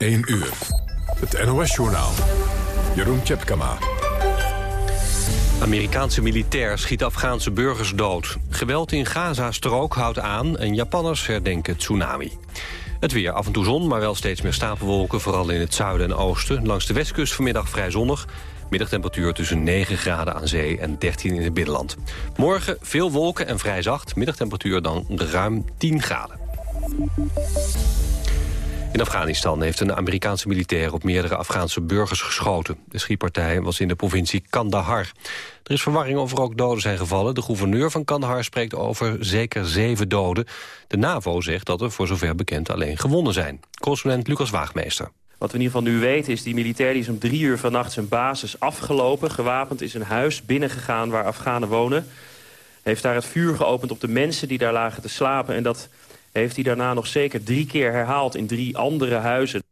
1 uur. Het NOS-journaal. Jeroen Tjepkama. Amerikaanse militair schiet Afghaanse burgers dood. Geweld in Gaza-strook houdt aan en Japanners herdenken tsunami. Het weer, af en toe zon, maar wel steeds meer stapelwolken... vooral in het zuiden en oosten. Langs de westkust vanmiddag vrij zonnig. Middagtemperatuur tussen 9 graden aan zee en 13 in het binnenland. Morgen veel wolken en vrij zacht. Middagtemperatuur dan ruim 10 graden. In Afghanistan heeft een Amerikaanse militair op meerdere Afghaanse burgers geschoten. De schietpartij was in de provincie Kandahar. Er is verwarring of er ook doden zijn gevallen. De gouverneur van Kandahar spreekt over zeker zeven doden. De NAVO zegt dat er voor zover bekend alleen gewonnen zijn. Correspondent Lucas Waagmeester. Wat we in ieder geval nu weten is die militair die is om drie uur vannacht zijn basis afgelopen. Gewapend is een huis binnengegaan waar Afghanen wonen. Heeft daar het vuur geopend op de mensen die daar lagen te slapen. En dat heeft hij daarna nog zeker drie keer herhaald in drie andere huizen.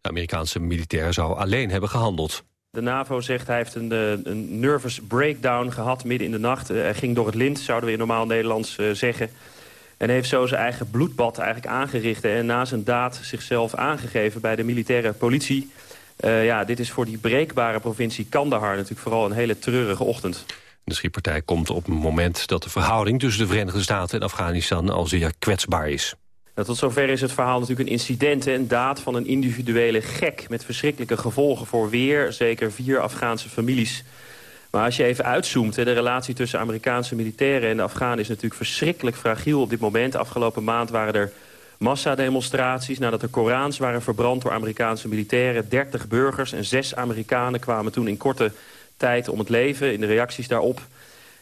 De Amerikaanse militair zou alleen hebben gehandeld. De NAVO zegt hij heeft een, eh, een nervous breakdown gehad midden in de nacht. Eh, hij ging door het lint, zouden we in normaal Nederlands uh, zeggen. En heeft zo zijn eigen bloedbad eigenlijk aangericht... en na zijn daad zichzelf aangegeven bij de militaire politie. Uh, ja, dit is voor die breekbare provincie Kandahar natuurlijk vooral een hele treurige ochtend. De schietpartij komt op een moment dat de verhouding tussen de Verenigde Staten en Afghanistan al zeer kwetsbaar is. Nou, tot zover is het verhaal natuurlijk een incident, een daad van een individuele gek... met verschrikkelijke gevolgen voor weer zeker vier Afghaanse families. Maar als je even uitzoomt, de relatie tussen Amerikaanse militairen en de Afghanen... is natuurlijk verschrikkelijk fragiel op dit moment. Afgelopen maand waren er massademonstraties... nadat er Korans waren verbrand door Amerikaanse militairen. 30 burgers en zes Amerikanen kwamen toen in korte tijd om het leven... in de reacties daarop.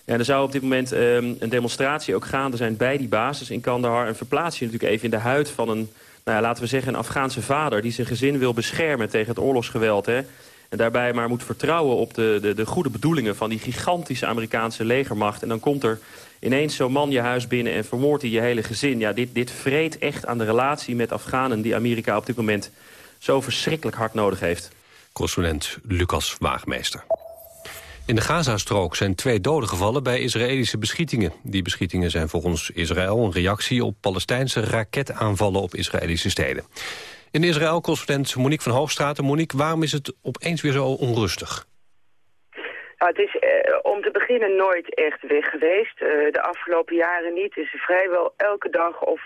Ja, er zou op dit moment um, een demonstratie ook gaande zijn bij die basis in Kandahar. En verplaats je natuurlijk even in de huid van een, nou ja, laten we zeggen, een Afghaanse vader... die zijn gezin wil beschermen tegen het oorlogsgeweld. Hè. En daarbij maar moet vertrouwen op de, de, de goede bedoelingen... van die gigantische Amerikaanse legermacht. En dan komt er ineens zo'n man je huis binnen en vermoordt hij je hele gezin. Ja, dit, dit vreet echt aan de relatie met Afghanen... die Amerika op dit moment zo verschrikkelijk hard nodig heeft. Correspondent Lucas Waagmeester. In de Gazastrook zijn twee doden gevallen bij Israëlische beschietingen. Die beschietingen zijn volgens Israël een reactie op Palestijnse raketaanvallen op Israëlische steden. In Israël correspondent Monique van Hoogstraten. Monique, waarom is het opeens weer zo onrustig? Nou, het is eh, om te beginnen nooit echt weg geweest. Uh, de afgelopen jaren niet. Is vrijwel elke dag of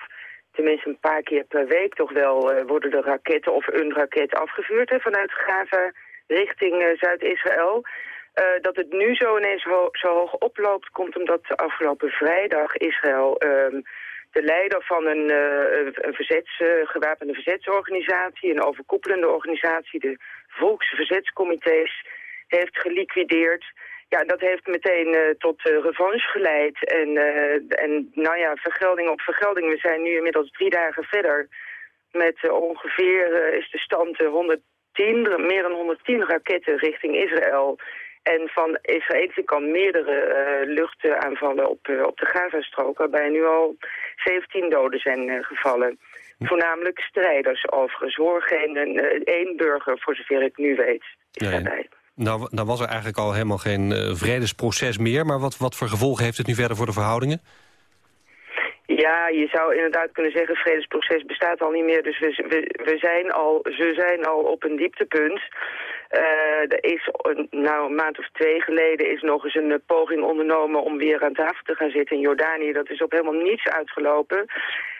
tenminste een paar keer per week toch wel... Uh, worden de raketten of een raket afgevuurd hè, vanuit Gaza richting Zuid-Israël. Uh, dat het nu zo ineens zo hoog oploopt komt omdat afgelopen vrijdag Israël... Uh, de leider van een, uh, een verzets, uh, gewapende verzetsorganisatie, een overkoepelende organisatie, de Volksverzetscomité's, heeft geliquideerd. Ja, dat heeft meteen tot revanche geleid. En, en nou ja, vergelding op vergelding. We zijn nu inmiddels drie dagen verder. Met ongeveer is de stand 110, meer dan 110 raketten richting Israël. En van Israëlische kant meerdere uh, luchtaanvallen op, uh, op de Gazastrook... waarbij nu al 17 doden zijn uh, gevallen. Voornamelijk strijders overigens, hoor. Geen één burger, voor zover ik nu weet, is nee. daarbij. Nou, nou was er eigenlijk al helemaal geen vredesproces meer... maar wat, wat voor gevolgen heeft het nu verder voor de verhoudingen? Ja, je zou inderdaad kunnen zeggen, het vredesproces bestaat al niet meer. Dus we, we, we zijn al, ze zijn al op een dieptepunt. Uh, er is nou, een maand of twee geleden is nog eens een poging ondernomen om weer aan tafel te gaan zitten in Jordanië. Dat is op helemaal niets uitgelopen.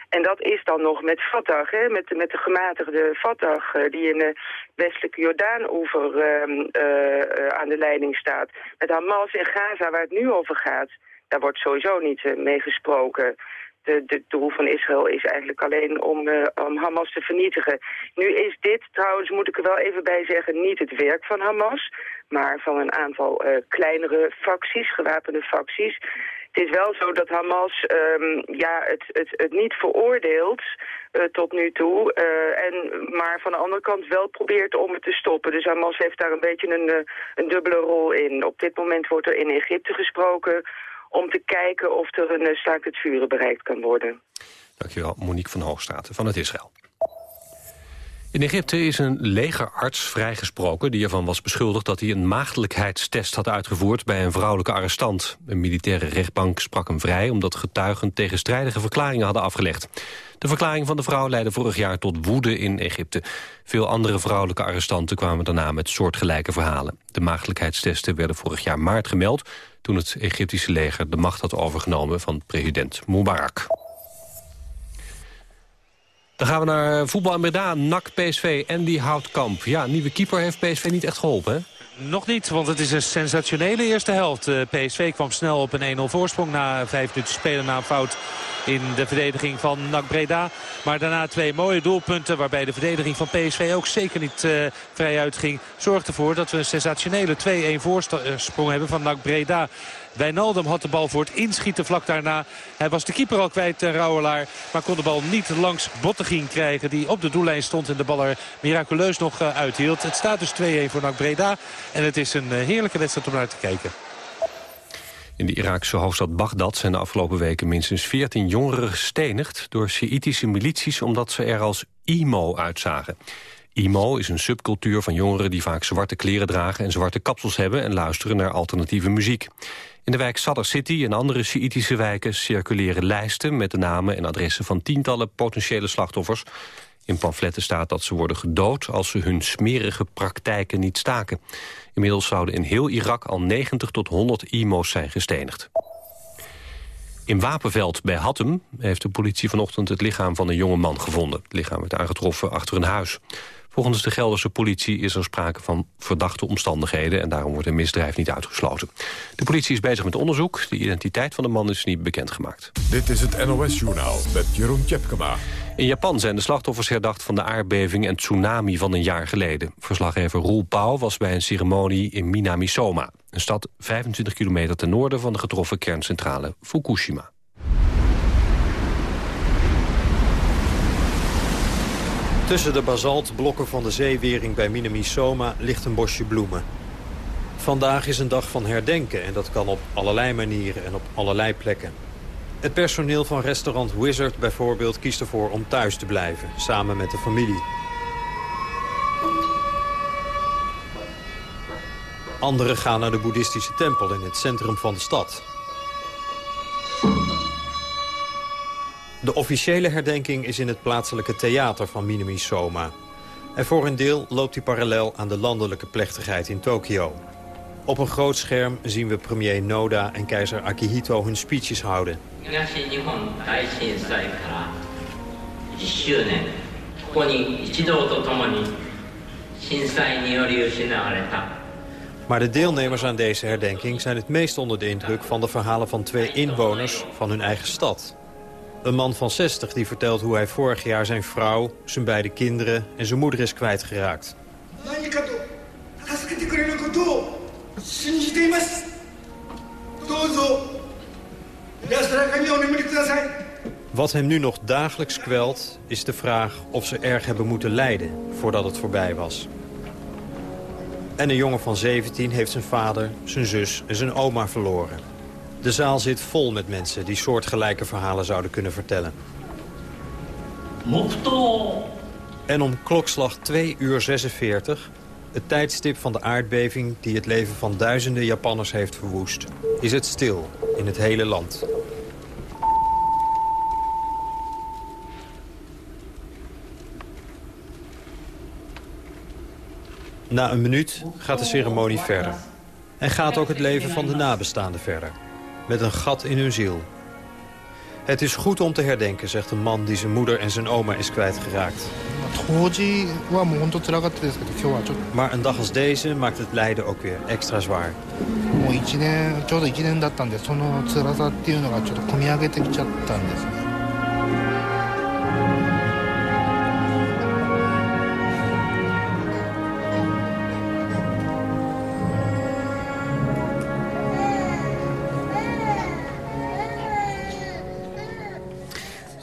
En dat is dan nog met Fatah, hè, met, met de gematigde Fatah uh, die in de westelijke Jordaan-oever uh, aan de leiding staat. Met Hamas en Gaza, waar het nu over gaat, daar wordt sowieso niet mee gesproken de, de doel van Israël is eigenlijk alleen om, uh, om Hamas te vernietigen. Nu is dit trouwens, moet ik er wel even bij zeggen, niet het werk van Hamas, maar van een aantal uh, kleinere facties, gewapende facties. Het is wel zo dat Hamas um, ja, het, het, het niet veroordeelt uh, tot nu toe. En, maar van de andere kant wel probeert om het te stoppen. Dus Hamas heeft daar een beetje een, een dubbele rol in. Op dit moment wordt er in Egypte gesproken om te kijken of er een eh, staakt het vuren bereikt kan worden. Dankjewel, Monique van Hoogstraten van het Israël. In Egypte is een legerarts vrijgesproken die ervan was beschuldigd dat hij een maagdelijkheidstest had uitgevoerd bij een vrouwelijke arrestant. Een militaire rechtbank sprak hem vrij omdat getuigen tegenstrijdige verklaringen hadden afgelegd. De verklaring van de vrouw leidde vorig jaar tot woede in Egypte. Veel andere vrouwelijke arrestanten kwamen daarna met soortgelijke verhalen. De maagdelijkheidstesten werden vorig jaar maart gemeld... toen het Egyptische leger de macht had overgenomen van president Mubarak. Dan gaan we naar voetbal in Breda, NAC, PSV die Houtkamp. Ja, nieuwe keeper heeft PSV niet echt geholpen? Nog niet, want het is een sensationele eerste helft. Eh, PSV kwam snel op een 1-0 voorsprong na vijf minuten spelen na een fout in de verdediging van NAC Breda. Maar daarna twee mooie doelpunten waarbij de verdediging van PSV ook zeker niet uh, vrij uitging. Zorgt ervoor dat we een sensationele 2-1 voorsprong hebben van NAC Breda. Wijnaldum had de bal voor het inschieten vlak daarna. Hij was de keeper al kwijt, uh, Rauwelaar. Maar kon de bal niet langs Bottegien krijgen. Die op de doellijn stond en de bal er miraculeus nog uh, uithield. Het staat dus 2-1 voor NAC Breda. En het is een heerlijke wedstrijd om naar te kijken. In de Iraakse hoofdstad Bagdad zijn de afgelopen weken minstens 14 jongeren gestenigd door Sjiitische milities omdat ze er als emo uitzagen. Emo is een subcultuur van jongeren die vaak zwarte kleren dragen en zwarte kapsels hebben en luisteren naar alternatieve muziek. In de wijk Sadr City en andere Sjiitische wijken circuleren lijsten met de namen en adressen van tientallen potentiële slachtoffers. In pamfletten staat dat ze worden gedood als ze hun smerige praktijken niet staken. Inmiddels zouden in heel Irak al 90 tot 100 imo's zijn gestenigd. In Wapenveld bij Hattem heeft de politie vanochtend het lichaam van een jonge man gevonden. Het lichaam werd aangetroffen achter een huis. Volgens de Gelderse politie is er sprake van verdachte omstandigheden... en daarom wordt een misdrijf niet uitgesloten. De politie is bezig met onderzoek. De identiteit van de man is niet bekendgemaakt. Dit is het NOS-journaal met Jeroen Tjepkema. In Japan zijn de slachtoffers herdacht van de aardbeving en tsunami van een jaar geleden. Verslaggever Roel Pauw was bij een ceremonie in Minamisoma. Een stad 25 kilometer ten noorden van de getroffen kerncentrale Fukushima. Tussen de basaltblokken van de zeewering bij Minamisoma ligt een bosje bloemen. Vandaag is een dag van herdenken en dat kan op allerlei manieren en op allerlei plekken. Het personeel van restaurant Wizard bijvoorbeeld kiest ervoor om thuis te blijven, samen met de familie. Anderen gaan naar de boeddhistische tempel in het centrum van de stad. De officiële herdenking is in het plaatselijke theater van Minami Soma. En voor een deel loopt die parallel aan de landelijke plechtigheid in Tokio. Op een groot scherm zien we premier Noda en keizer Akihito hun speeches houden. Maar de deelnemers aan deze herdenking zijn het meest onder de indruk van de verhalen van twee inwoners van hun eigen stad. Een man van 60 die vertelt hoe hij vorig jaar zijn vrouw, zijn beide kinderen en zijn moeder is kwijtgeraakt. Wat hem nu nog dagelijks kwelt, is de vraag of ze erg hebben moeten lijden voordat het voorbij was. En een jongen van 17 heeft zijn vader, zijn zus en zijn oma verloren. De zaal zit vol met mensen die soortgelijke verhalen zouden kunnen vertellen. En om klokslag 2 uur 46, het tijdstip van de aardbeving... die het leven van duizenden Japanners heeft verwoest, is het stil in het hele land. Na een minuut gaat de ceremonie verder. En gaat ook het leven van de nabestaanden verder met een gat in hun ziel. Het is goed om te herdenken, zegt een man die zijn moeder en zijn oma is kwijtgeraakt. Maar een dag als deze maakt het lijden ook weer extra zwaar.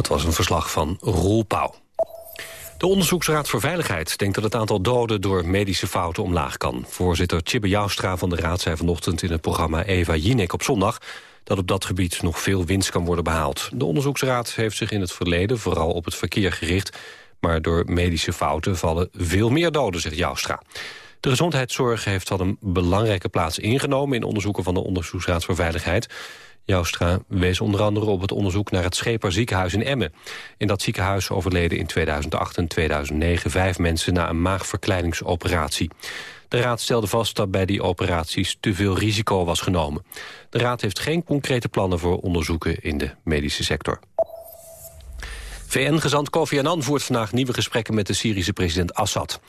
Was een verslag van Roel Pauw. De Onderzoeksraad voor Veiligheid denkt dat het aantal doden door medische fouten omlaag kan. Voorzitter Tjibbe Joustra van de Raad zei vanochtend in het programma Eva Jinek op zondag dat op dat gebied nog veel winst kan worden behaald. De onderzoeksraad heeft zich in het verleden vooral op het verkeer gericht... maar door medische fouten vallen veel meer doden, zegt Joustra. De gezondheidszorg heeft al een belangrijke plaats ingenomen... in onderzoeken van de Onderzoeksraad voor Veiligheid. Joustra wees onder andere op het onderzoek naar het Scheper ziekenhuis in Emmen. In dat ziekenhuis overleden in 2008 en 2009 vijf mensen na een maagverkleiningsoperatie. De raad stelde vast dat bij die operaties te veel risico was genomen. De raad heeft geen concrete plannen voor onderzoeken in de medische sector. VN-gezant Kofi Annan voert vandaag nieuwe gesprekken met de Syrische president Assad.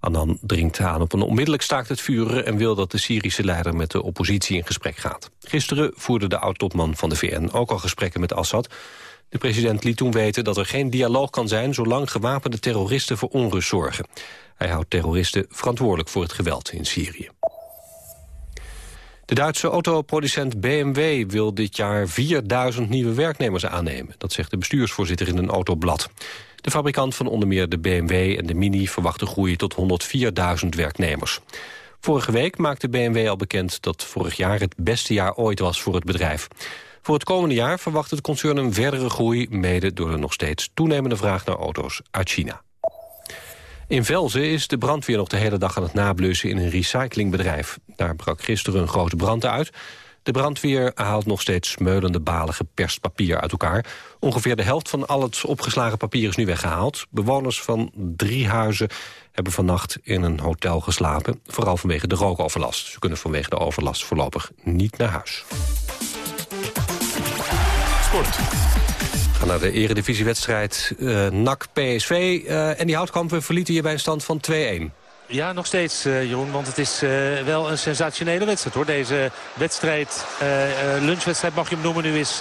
Annan dringt aan op een onmiddellijk staakt het vuren... en wil dat de Syrische leider met de oppositie in gesprek gaat. Gisteren voerde de oud-topman van de VN ook al gesprekken met Assad. De president liet toen weten dat er geen dialoog kan zijn... zolang gewapende terroristen voor onrust zorgen. Hij houdt terroristen verantwoordelijk voor het geweld in Syrië. De Duitse autoproducent BMW wil dit jaar 4000 nieuwe werknemers aannemen. Dat zegt de bestuursvoorzitter in een autoblad. De fabrikant van onder meer de BMW en de Mini verwacht een groei tot 104.000 werknemers. Vorige week maakte BMW al bekend dat vorig jaar het beste jaar ooit was voor het bedrijf. Voor het komende jaar verwacht het concern een verdere groei... mede door de nog steeds toenemende vraag naar auto's uit China. In Velzen is de brandweer nog de hele dag aan het nablussen in een recyclingbedrijf. Daar brak gisteren een grote brand uit. De brandweer haalt nog steeds smeulende balen geperst papier uit elkaar. Ongeveer de helft van al het opgeslagen papier is nu weggehaald. Bewoners van drie huizen hebben vannacht in een hotel geslapen. Vooral vanwege de rookoverlast. Ze kunnen vanwege de overlast voorlopig niet naar huis. Sport gaan naar de eredivisiewedstrijd uh, NAC-PSV. Uh, en die houtkampen verlieten hier bij een stand van 2-1. Ja, nog steeds, uh, Jeroen. Want het is wel een sensationele wedstrijd, hoor. Deze wedstrijd, uh, lunchwedstrijd mag je hem noemen. Nu is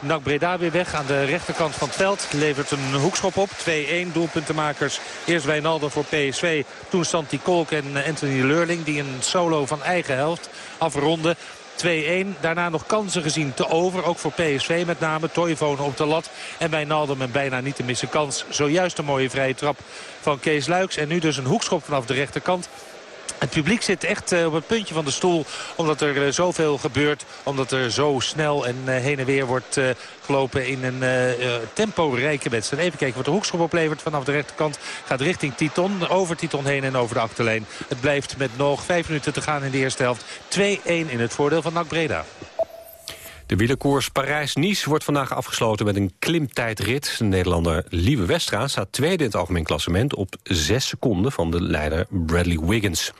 NAC Breda weer weg aan de rechterkant van het veld. Levert een hoekschop op. 2-1 doelpuntenmakers. Eerst Wijnaldum voor PSV. Toen Santi Kolk en Anthony Leurling. Die een solo van eigen helft afronden. 2-1. Daarna nog kansen gezien te over. Ook voor PSV met name. Toivonen op de lat. En Wijnaldum een bijna niet te missen kans. Zojuist een mooie vrije trap van Kees Luiks. En nu dus een hoekschop vanaf de rechterkant. Het publiek zit echt eh, op het puntje van de stoel. Omdat er uh, zoveel gebeurt. Omdat er zo snel en uh, heen en weer wordt gelopen in een tempo-rijke wedstrijd. Even kijken wat de hoekschop oplevert vanaf de rechterkant. Gaat richting Titon. Over Titon heen en over de achterlijn. Het blijft met nog vijf minuten te gaan in de eerste helft. 2-1 in het voordeel van NAC Breda. De wielerkoers Parijs-Nice wordt vandaag afgesloten met een klimtijdrit. De Nederlander Lieve Westra staat tweede in het algemeen klassement... op zes seconden van de leider Bradley Wiggins.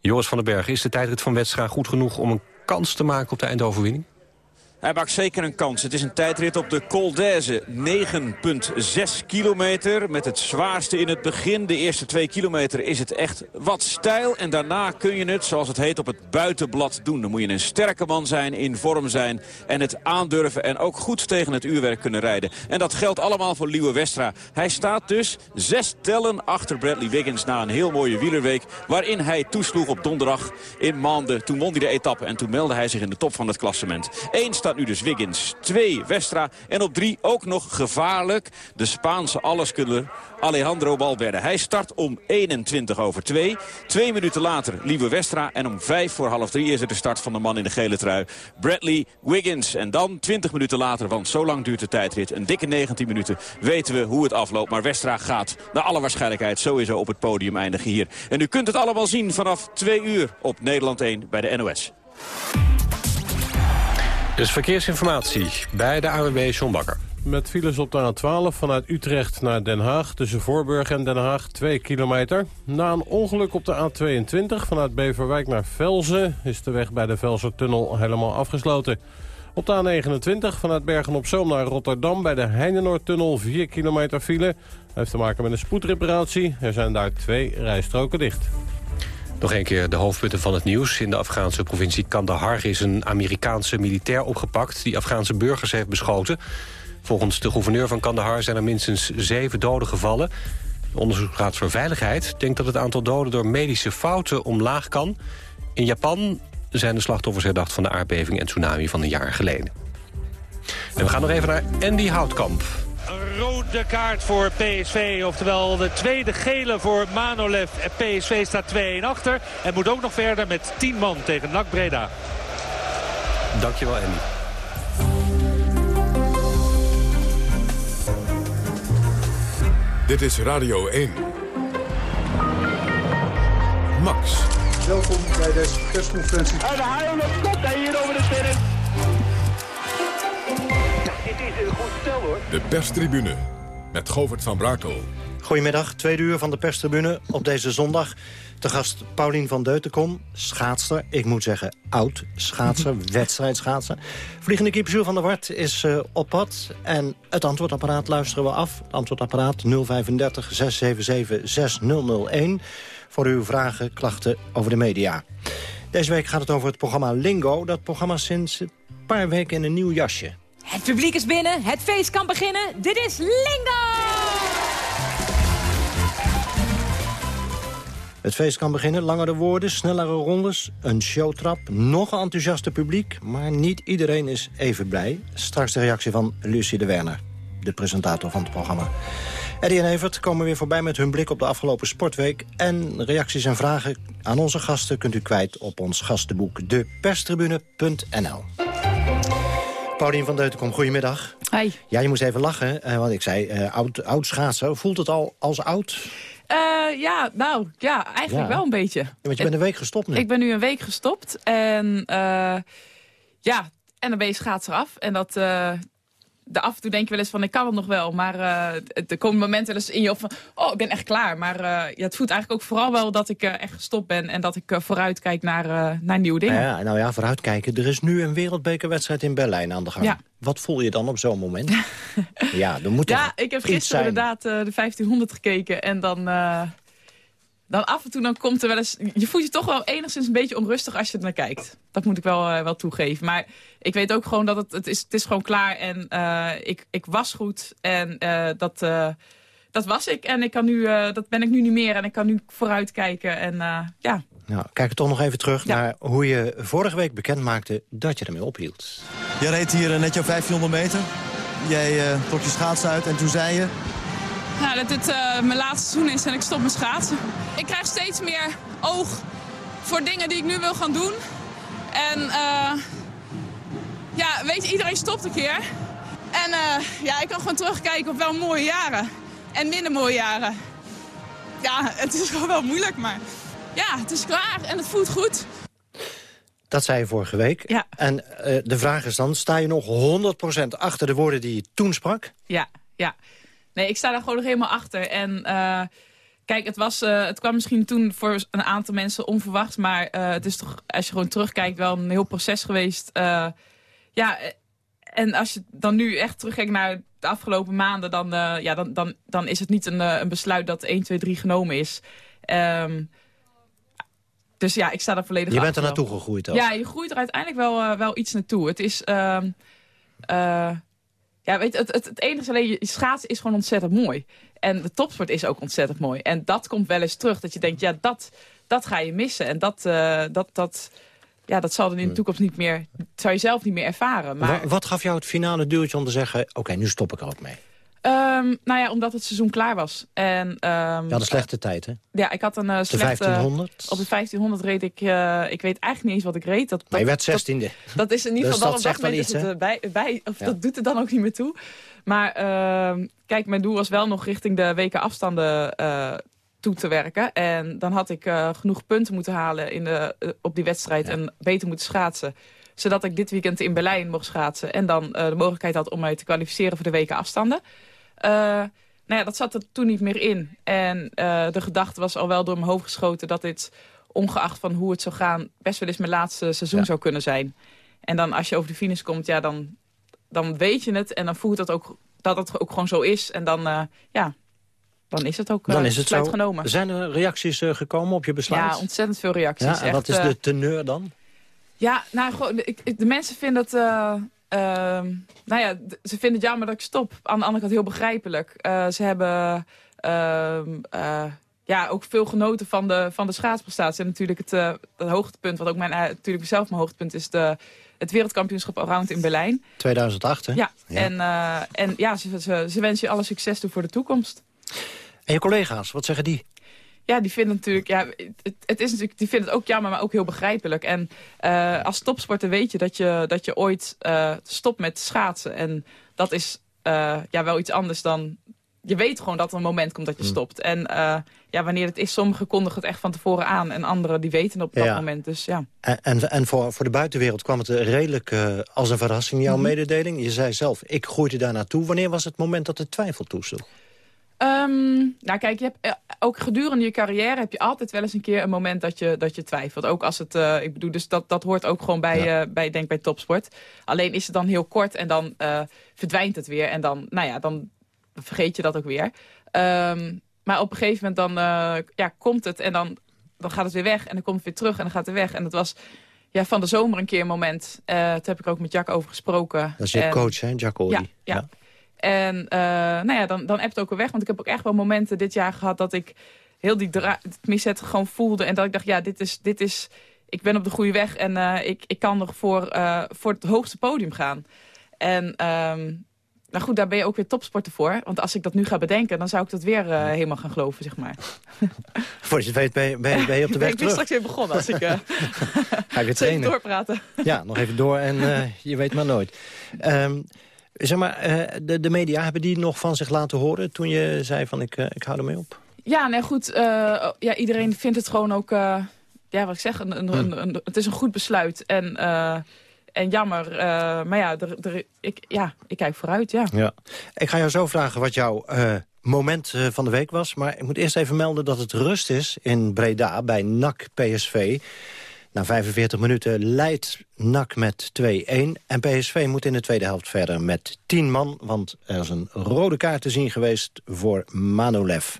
Joris van den Berg, is de tijdrit van Westra goed genoeg... om een kans te maken op de eindoverwinning? Hij maakt zeker een kans. Het is een tijdrit op de Col d'Aise. 9,6 kilometer met het zwaarste in het begin. De eerste twee kilometer is het echt wat stijl. En daarna kun je het, zoals het heet, op het buitenblad doen. Dan moet je een sterke man zijn, in vorm zijn en het aandurven. En ook goed tegen het uurwerk kunnen rijden. En dat geldt allemaal voor Liewe Westra. Hij staat dus zes tellen achter Bradley Wiggins na een heel mooie wielerweek. Waarin hij toesloeg op donderdag in Maanden. Toen won hij de etappe en toen meldde hij zich in de top van het klassement. Eén staat nu dus Wiggins. 2 Westra. En op 3 ook nog gevaarlijk. De Spaanse alleskunner Alejandro Balberde. Hij start om 21 over 2. Twee minuten later Lieve Westra. En om 5 voor half 3 is het de start van de man in de gele trui. Bradley Wiggins. En dan 20 minuten later, want zo lang duurt de tijdrit. Een dikke 19 minuten weten we hoe het afloopt. Maar Westra gaat naar alle waarschijnlijkheid sowieso op het podium eindigen hier. En u kunt het allemaal zien vanaf 2 uur op Nederland 1 bij de NOS. Dus verkeersinformatie bij de AWB John. Met files op de A12 vanuit Utrecht naar Den Haag... tussen Voorburg en Den Haag 2 kilometer. Na een ongeluk op de A22 vanuit Beverwijk naar Velzen... is de weg bij de Velsertunnel helemaal afgesloten. Op de A29 vanuit Bergen-op-Zoom naar Rotterdam... bij de Heinenoordtunnel 4 kilometer file. Dat heeft te maken met een spoedreparatie. Er zijn daar twee rijstroken dicht. Nog een keer de hoofdpunten van het nieuws. In de Afghaanse provincie Kandahar is een Amerikaanse militair opgepakt... die Afghaanse burgers heeft beschoten. Volgens de gouverneur van Kandahar zijn er minstens zeven doden gevallen. De Onderzoeksraad voor Veiligheid denkt dat het aantal doden... door medische fouten omlaag kan. In Japan zijn de slachtoffers herdacht van de aardbeving en tsunami van een jaar geleden. En we gaan nog even naar Andy Houtkamp rode kaart voor PSV. Oftewel de tweede gele voor Manolev. En PSV staat 2-1 achter. En moet ook nog verder met 10 man tegen NAC Breda. Dankjewel Andy. Dit is Radio 1. Max. Welkom bij deze persconferentie. En de haal komt hij hier over de sterren. Dit is een goed stel hoor. De perstribune met Govert van Brakel. Goedemiddag, tweede uur van de perstribune op deze zondag. Te gast Paulien van Deutenkom, schaatster. Ik moet zeggen oud schaatser, wedstrijdschaatser. Vliegende keeper Jules van der Wart is uh, op pad. En het antwoordapparaat luisteren we af. Het antwoordapparaat 035 677 6001. Voor uw vragen, klachten over de media. Deze week gaat het over het programma Lingo. Dat programma sinds een paar weken in een nieuw jasje. Het publiek is binnen, het feest kan beginnen. Dit is Lingo! Het feest kan beginnen, langere woorden, snellere rondes, een showtrap, nog een enthousiaste publiek. Maar niet iedereen is even blij. Straks de reactie van Lucie de Werner, de presentator van het programma. Eddie en Evert komen weer voorbij met hun blik op de afgelopen sportweek. En reacties en vragen aan onze gasten kunt u kwijt op ons gastenboek deperstribune.nl. Paulien van Deutenkom, goedemiddag. Hi. Ja, je moest even lachen, eh, want ik zei uh, oud, oud schaatsen. Voelt het al als oud? Uh, ja, nou, ja, eigenlijk wel een beetje. Ja, want je bent een week gestopt nu. Ik ben nu een week gestopt. En ja, en dan ben je schaats eraf. En dat, de af en toe denk je wel eens van, ik kan het nog wel. Maar er komen momenten wel eens in je op van, oh, ik ben echt klaar. Maar ja, het voelt eigenlijk ook vooral wel dat ik echt gestopt ben. En dat ik vooruit kijk naar, naar nieuwe dingen. Ja, nou ja, vooruitkijken. Er is nu een wereldbekerwedstrijd in Berlijn aan de gang. Ja. Wat voel je dan op zo'n moment? ja, er moet Ja, ik heb gisteren inderdaad uh, de 1500 gekeken. En dan, uh, dan af en toe dan komt er wel eens... Je voelt je toch wel enigszins een beetje onrustig als je er naar kijkt. Dat moet ik wel, uh, wel toegeven. Maar ik weet ook gewoon dat het, het, is, het is gewoon klaar. En ik, ik was goed. En dat, dat was ik. En ik kan nu, dat ben ik nu niet meer. En ik kan nu vooruitkijken. En ja... Nou, kijk er toch nog even terug ja. naar hoe je vorige week bekend maakte dat je ermee ophield. Jij reed hier net jouw 1500 meter. Jij uh, trok je schaatsen uit en toen zei je... Nou, dat dit uh, mijn laatste seizoen is en ik stop met schaatsen. Ik krijg steeds meer oog voor dingen die ik nu wil gaan doen. En uh, ja, weet je, iedereen stopt een keer. En ja, ik kan gewoon terugkijken op wel mooie jaren. En minder mooie jaren. Ja, het is gewoon wel moeilijk, maar ja, het is klaar en het voelt goed. Dat zei je vorige week. Ja. En uh, de vraag is dan, sta je nog 100% achter de woorden die je toen sprak? Ja, ja. Nee, ik sta daar gewoon nog helemaal achter. En uh, kijk, het, was, uh, het kwam misschien toen voor een aantal mensen onverwachts. Maar het is toch, als je gewoon terugkijkt, wel een heel proces geweest. ja, en als je dan nu echt terugkijkt naar de afgelopen maanden... dan, ja, dan, dan, dan is het niet een, een besluit dat 1, 2, 3 genomen is. Um, dus ja, ik sta daar volledig Je bent er naartoe gegroeid ook? Ja, je groeit er uiteindelijk wel, uh, wel iets naartoe. Het is... Uh, uh, ja, weet je, het, het, het enige is alleen, je schaatsen is gewoon ontzettend mooi. En de topsport is ook ontzettend mooi. En dat komt wel eens terug, dat je denkt, ja, dat, dat ga je missen. En dat, uh, dat, dat, ja, dat zal dan in de toekomst niet meer, zou je zelf niet meer ervaren. Maar... Wat gaf jou het finale duwtje om te zeggen, oké, okay, nu stop ik er ook mee? Um, nou ja, omdat het seizoen klaar was. En, um, ja, de slechte tijd, hè? Ja, ik had een uh, slechte... De 1500? Op de 1500 reed ik... Uh, ik weet eigenlijk niet eens wat ik reed. Dat, maar je werd 16e. Dat, dat is in ieder dus geval dus dan op dat moment iets, het, bij, bij, of ja. dat doet er dan ook niet meer toe. Maar uh, kijk, mijn doel was wel nog richting de weken afstanden uh, toe te werken. En dan had ik uh, genoeg punten moeten halen in de, op die wedstrijd ja. en beter moeten schaatsen zodat ik dit weekend in Berlijn mocht schaatsen. En dan de mogelijkheid had om mij te kwalificeren voor de weken afstanden. Uh, nou ja, dat zat er toen niet meer in. En uh, de gedachte was al wel door mijn hoofd geschoten... dat dit, ongeacht van hoe het zou gaan... best wel eens mijn laatste seizoen ja. zou kunnen zijn. En dan als je over de finish komt, ja, dan, dan weet je het. En dan voelt het ook dat het ook gewoon zo is. En dan, uh, ja, dan is het ook dan is het zo. genomen. Zijn er reacties uh, gekomen op je besluit? Ja, ontzettend veel reacties. Ja, en echt, wat is de teneur dan? Ja, nou, gewoon, ik, de mensen vinden het... Uh, nou ja, ze vinden het jammer dat ik stop. Aan de andere kant heel begrijpelijk. Uh, ze hebben ja, ook veel genoten van de, van de schaatsprestatie. En natuurlijk het, het hoogtepunt, wat ook mijn, natuurlijk zelf mijn hoogtepunt is... De, het wereldkampioenschap Allround in Berlijn. 2008, hè? Ja, ja. en, en ja, ze, ze, ze wensen je alle succes toe voor de toekomst. En je collega's, wat zeggen die? Ja, die vinden natuurlijk, ja, het, het, is natuurlijk, die vinden het ook jammer, maar ook heel begrijpelijk. En uh, als topsporter weet je dat je, dat je ooit uh, stopt met schaatsen. En dat is uh, ja, wel iets anders dan je weet gewoon dat er een moment komt dat je Mm. stopt. En eh, ja, wanneer het is, sommigen kondigen het echt van tevoren aan. En anderen die weten op dat Ja. moment. Dus ja. En, en, en voor, voor de buitenwereld kwam het redelijk eh, als een verrassing, jouw Mhm. mededeling. Je zei zelf, ik groeide daar naartoe. Wanneer was het moment dat de twijfel toesloeg? Ehm, nou kijk, je hebt, eh, ook gedurende je carrière heb je altijd wel eens een keer een moment dat je, dat je twijfelt. Ook als het, eh, ik bedoel, dus dat, dat hoort ook gewoon bij, eh, bij, denk bij topsport. Alleen is het dan heel kort en dan verdwijnt het weer. En dan, nou ja, dan vergeet je dat ook weer. Ehm, maar op een gegeven moment dan ja, komt het en dan, dan gaat het weer weg. En dan komt het weer terug en dan gaat het weer weg. En dat was ja, van de zomer een keer een moment. Daar heb ik ook met Jack over gesproken. Dat is je En- coach, hè, Giacobi? ja, ja. En eh, nou ja, dan, dan appt ook weer weg. Want ik heb ook echt wel momenten dit jaar gehad dat ik heel die miszet gewoon voelde. En dat ik dacht, ja, dit is, dit is, ik ben op de goede weg. En eh, ik, ik kan er voor, eh, voor het hoogste podium gaan. En ehm, nou goed, daar ben je ook weer topsporter voor. Want als ik dat nu ga bedenken, dan zou ik dat weer helemaal gaan geloven, zeg maar. Voordat je het weet ben je, ben je, ben je op de weg ik ben terug. straks weer begonnen als ik Ga je weer trainen. doorpraten. Ja, nog even door en je weet maar nooit. Ehm, zeg maar, eh, de, de media, hebben die nog van zich laten horen... toen je zei van ik, eh, ik hou ermee op? Ja, nee, goed. eh, ja, iedereen vindt het gewoon ook... eh, ja, wat ik zeg, een, een, een, een- het is een goed besluit. En, eh, en jammer. eh, maar ja, er, er, ik, ja, ik kijk vooruit, ja. Ja. Ik ga jou zo vragen wat jouw eh, moment eh, van de week was. Maar ik moet eerst even melden dat het rust is in Breda bij NAC PSV. Na 45 minuten leidt NAC met 2-1. En PSV moet in de tweede helft verder met 10 man. Want er is een rode kaart te zien geweest voor Manolev.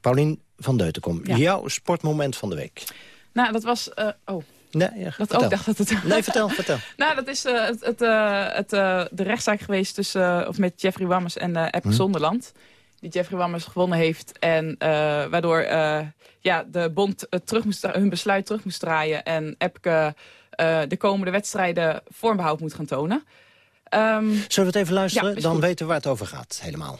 Paulien van Deutenkom, Ja. jouw sportmoment van de week. Nou, dat was... eh, oh. Nee, ja, dat vertel. ook dacht dat het... Nee, vertel, vertel. nou, dat is eh, het, het, eh, het, de rechtszaak geweest tussen, of met Jeffrey Wammers en eh Epke Hm. Zonderland. Die Jeffrey Wammers gewonnen heeft. En eh, waardoor eh, ja, de bond het terug moest, hun besluit terug moest draaien. En Epke eh, de komende wedstrijden vormbehoud moet gaan tonen. Ehm, Zullen we het even luisteren? Ja, Dan goed. weten we waar het over gaat, helemaal.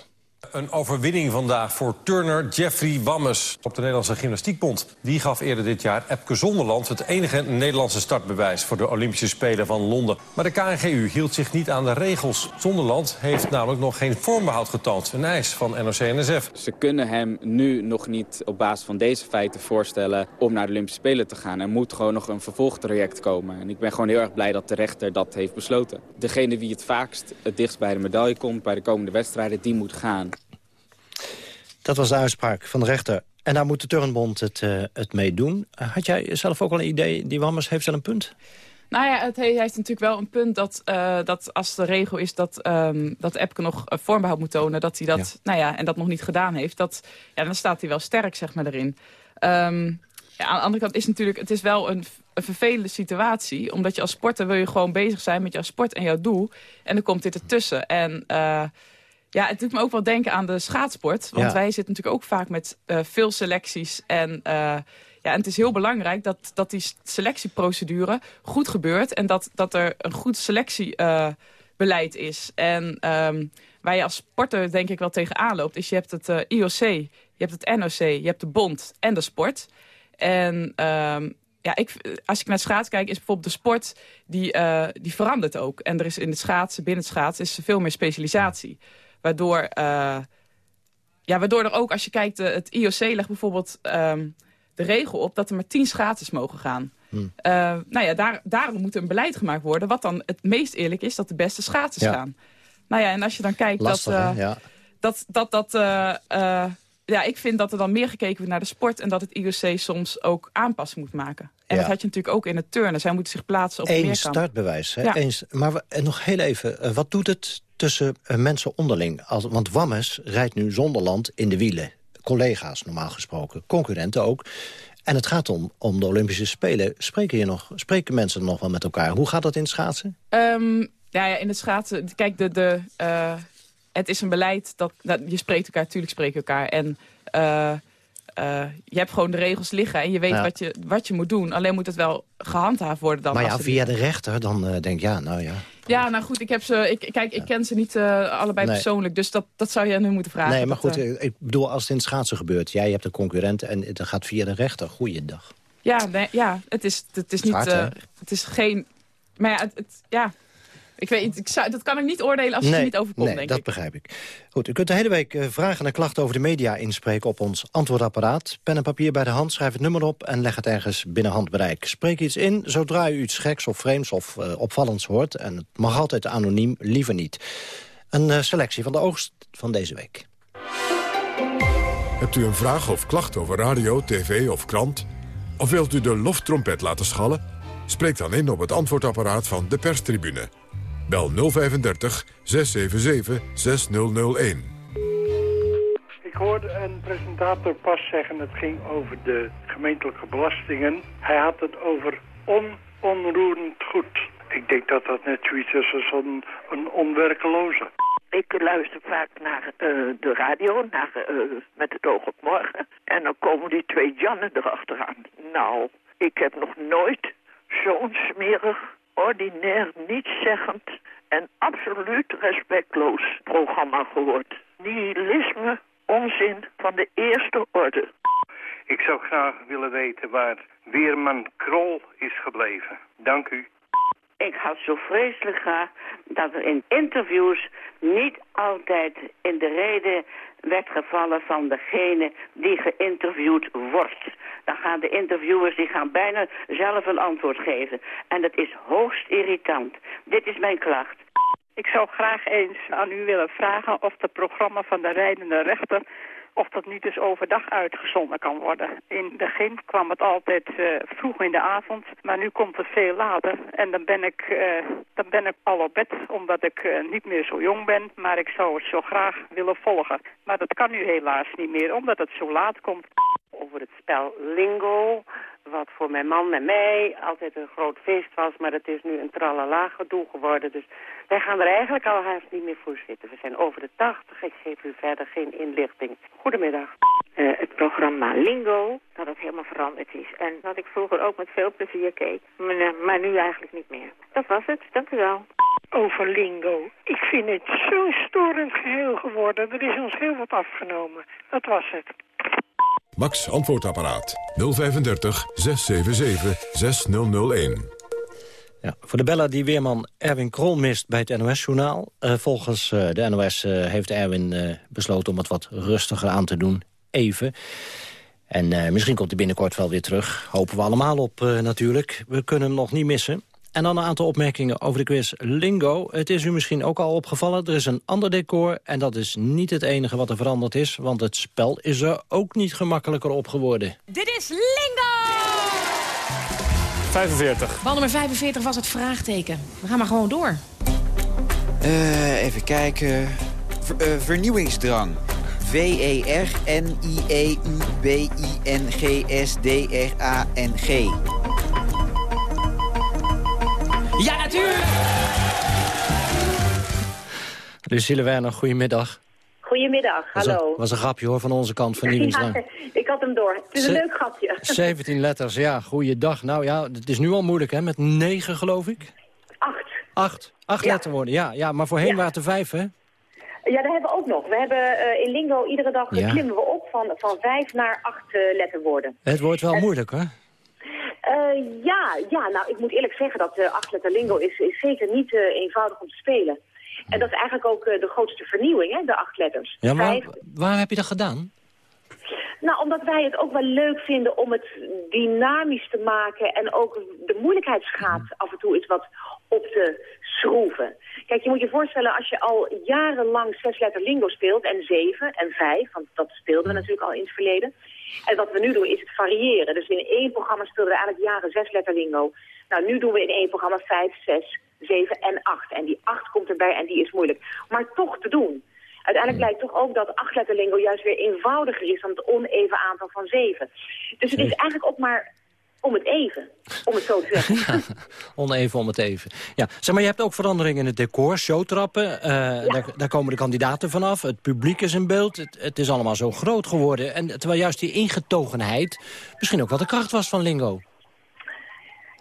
Een overwinning vandaag voor turner Jeffrey Wammes op de Nederlandse Gymnastiekbond. Die gaf eerder dit jaar Epke Zonderland het enige Nederlandse startbewijs voor de Olympische Spelen van Londen. Maar de KNGU hield zich niet aan de regels. Zonderland heeft namelijk nog geen vormbehoud getoond. Een eis van NOC-NSF. Ze kunnen hem nu nog niet op basis van deze feiten voorstellen om naar de Olympische Spelen te gaan. Er moet gewoon nog een vervolgtraject komen. En ik ben gewoon heel erg blij dat de rechter dat heeft besloten. Degene wie het vaakst het dichtst bij de medaille komt bij de komende wedstrijden, die moet gaan. Dat was de uitspraak van de rechter. En daar moet de Turnbond het, eh, het mee doen. Eh, had jij zelf ook al een idee, die Wammers heeft wel een punt? Nou ja, het, hij heeft natuurlijk wel een punt dat, eh, dat als de regel is dat, ehm dat Epke nog eh, vormbehoud moet tonen, dat hij dat, nou ja, en dat nog niet gedaan heeft, dat, ja, dan staat hij wel sterk, zeg maar, erin. Ehm, ja, aan de andere kant is natuurlijk, het is wel een, een vervelende situatie, omdat je als sporter wil je gewoon bezig zijn met jouw sport en jouw doel, en dan komt dit ertussen. En ja, het doet me ook wel denken aan de schaatsport, want Ja. wij zitten natuurlijk ook vaak met eh, veel selecties en... eh, ja, en het is heel belangrijk dat, dat die selectieprocedure goed gebeurt... en dat, dat er een goed selectiebeleid is. En ehm, waar je als sporter denk ik wel tegenaan loopt... is je hebt het eh, IOC, je hebt het NOC, je hebt de bond en de sport. En ehm, ja, ik, als ik naar schaats kijk, is bijvoorbeeld de sport... die, eh, die verandert ook. En er is in het schaatsen, binnen het schaatsen... is veel meer specialisatie. Waardoor... eh, ja, waardoor er ook, als je kijkt, eh, het IOC legt bijvoorbeeld ehm, de regel op dat er maar tien schaatsers mogen gaan. Hmm. Eh, nou ja, daar, daarom moet er een beleid gemaakt worden, wat dan het meest eerlijk is, dat de beste schaatsers Ja. gaan. Nou ja, en als je dan kijkt Lastig, dat, eh, Ja. dat, dat, dat ja, ik vind dat er dan meer gekeken wordt naar de sport en dat het IOC soms ook aanpassingen moet maken. En Ja. dat had je natuurlijk ook in het turnen. Zij moeten zich plaatsen op Eén startbewijs. Hè? Ja. Eens, maar we- nog heel even, wat doet het tussen eh, mensen onderling? Als, want Wammes rijdt nu zonder land in de wielen. Collega's normaal gesproken, concurrenten ook. En het gaat om, om de Olympische Spelen. Spreken, je nog, spreken mensen nog wel met elkaar? Hoe gaat dat in schaatsen? Ehm, ja, in het schaatsen. Kijk, de, de, eh, het is een beleid dat, je spreekt elkaar, natuurlijk spreek je elkaar. En eh, eh, je hebt gewoon de regels liggen en je weet Ja. wat, je, wat je moet doen. Alleen moet het wel gehandhaafd worden dan. maar ja, via de rechter, dan eh, denk ik, ja, nou ja. Ja, nou goed, ik heb ze. Ik, kijk, ik ken ze niet eh, allebei Nee. persoonlijk, dus dat, dat zou je nu moeten vragen. nee, maar Dat, goed, ik bedoel, als het in het schaatsen gebeurt... jij hebt een concurrent en het gaat via de rechter. Goeiedag. ja, nee, ja, het is, het is niet. Hard, het is geen. Maar ja, het, het- ja. Ik weet, ik zou, dat kan ik niet oordelen als het nee, er niet overkomt, nee, denk dat ik. begrijp ik. Goed, u kunt de hele week eh, vragen en klachten over de media inspreken op ons antwoordapparaat. Pen en papier bij de hand, schrijf het nummer op en leg het ergens binnen handbereik. Spreek iets in zodra u iets geks of vreemds of eh, opvallends hoort. En het mag altijd anoniem, liever niet. Een eh, selectie van de oogst van deze week. Hebt u een vraag of klacht over radio, tv of krant? Of wilt u de loftrompet laten schallen? Spreek dan in op het antwoordapparaat van de perstribune. Bel 035 677 6001. Ik hoorde een presentator pas zeggen, het ging over de gemeentelijke belastingen. Hij had het over on-onroerend goed. Ik denk dat dat net zoiets is als een, een onwerkeloze. Ik luister vaak naar eh, de radio, naar, eh, met het oog op morgen. En dan komen die twee Jannen erachteraan. Nou, ik heb nog nooit zo'n smerig, ordinair, nietszeggend en absoluut respectloos programma gehoord. Nihilisme, onzin van de eerste orde. Ik zou graag willen weten waar Weerman Krol is gebleven. Dank u. Ik had zo vreselijk graag dat er in interviews niet altijd in de reden werd gevallen van degene die geïnterviewd wordt. Dan gaan de interviewers die gaan bijna zelf een antwoord geven. En dat is hoogst irritant. Dit is mijn klacht. Ik zou graag eens aan u willen vragen of het programma van de rijdende rechter... of dat niet eens overdag uitgezonden kan worden. In het begin kwam het altijd uh, vroeg in de avond, maar nu komt het veel later. En dan ben ik, uh, dan ben ik al op bed, omdat ik uh, niet meer zo jong ben. Maar ik zou het zo graag willen volgen. Maar dat kan nu helaas niet meer, omdat het zo laat komt. Over het spel Lingo, wat voor mijn man en mij altijd een groot feest was, maar het is nu een tralala gedoe geworden. Dus wij gaan er eigenlijk al haast niet meer voor zitten. We zijn over de 80, ik geef u verder geen inlichting. Goedemiddag. Uh, het programma Lingo, dat het helemaal veranderd is. En dat ik vroeger ook met veel plezier keek, maar, maar nu eigenlijk niet meer. Dat was het, dank u wel. Over Lingo. Ik vind het zo'n storend geheel geworden. Er is ons heel wat afgenomen. Dat was het. Max Antwoordapparaat 035 677 6001. Ja, voor de bella die weerman Erwin Krol mist bij het NOS-journaal. Uh, volgens uh, de NOS uh, heeft Erwin besloten om het wat rustiger aan te doen. Even. En misschien komt hij binnenkort wel weer terug. Hopen we allemaal op natuurlijk. We kunnen hem nog niet missen. En dan een aantal opmerkingen over de quiz Lingo. Het is u misschien ook al opgevallen, er is een ander decor... en dat is niet het enige wat er veranderd is... want het spel is er ook niet gemakkelijker op geworden. Dit is Lingo! 45. Bal nummer 45 was het vraagteken. We gaan maar gewoon door. Uh, even kijken. Ver, uh, vernieuwingsdrang. E V-E-R-N-I-E-U-B-I-N-G-S-D-R-A-N-G. Ja, natuurlijk! Lucille Werner, goedemiddag. Goedemiddag, hallo. Was een, was een grapje hoor van onze kant, vernieuwingsdrang. Ja, ik had hem door. Het is een leuk grapje. 17 letters, ja, goeiedag. Nou ja, het is nu al moeilijk hè, met 9 geloof ik? Acht. Acht, acht Ja. letterwoorden, ja. ja. Maar voorheen Ja. waren het er vijf hè? Ja, dat hebben we ook nog. We hebben eh, in Lingo iedere dag Ja. klimmen we op van, van vijf naar acht eh, letterwoorden. Het wordt wel moeilijk hè? Eh, ja, ja, nou, ik moet eerlijk zeggen dat uh, acht letter Lingo is, is zeker niet eh, eenvoudig om te spelen. En dat is eigenlijk ook eh, de grootste vernieuwing, hè, de acht letters. Ja, maar Vijf, waarom heb je dat gedaan? Nou, omdat wij het ook wel leuk vinden om het dynamisch te maken... en ook de moeilijkheidsgraad af en toe eens wat op te schroeven. Kijk, je moet je voorstellen, als je al jarenlang zes letter lingo speelt... en zeven en vijf, want dat speelden we natuurlijk al in het verleden... en wat we nu doen is het variëren. Dus in één programma speelden we eigenlijk jaren zes letter lingo. Nou, nu doen we in één programma vijf, zes, zeven en acht. En die acht komt erbij en die is moeilijk. Maar toch te doen. Uiteindelijk blijkt toch ook dat achtletterlingo juist weer eenvoudiger is dan het oneven aantal van zeven. Dus het is eigenlijk ook maar om het even, om het zo te zeggen. Oneven om het even. Ja. Zeg maar, je hebt ook veranderingen in het decor, showtrappen. eh, daar, daar komen de kandidaten vanaf. Het publiek is in beeld. Het, het is allemaal zo groot geworden. En terwijl juist die ingetogenheid misschien ook wel de kracht was van Lingo.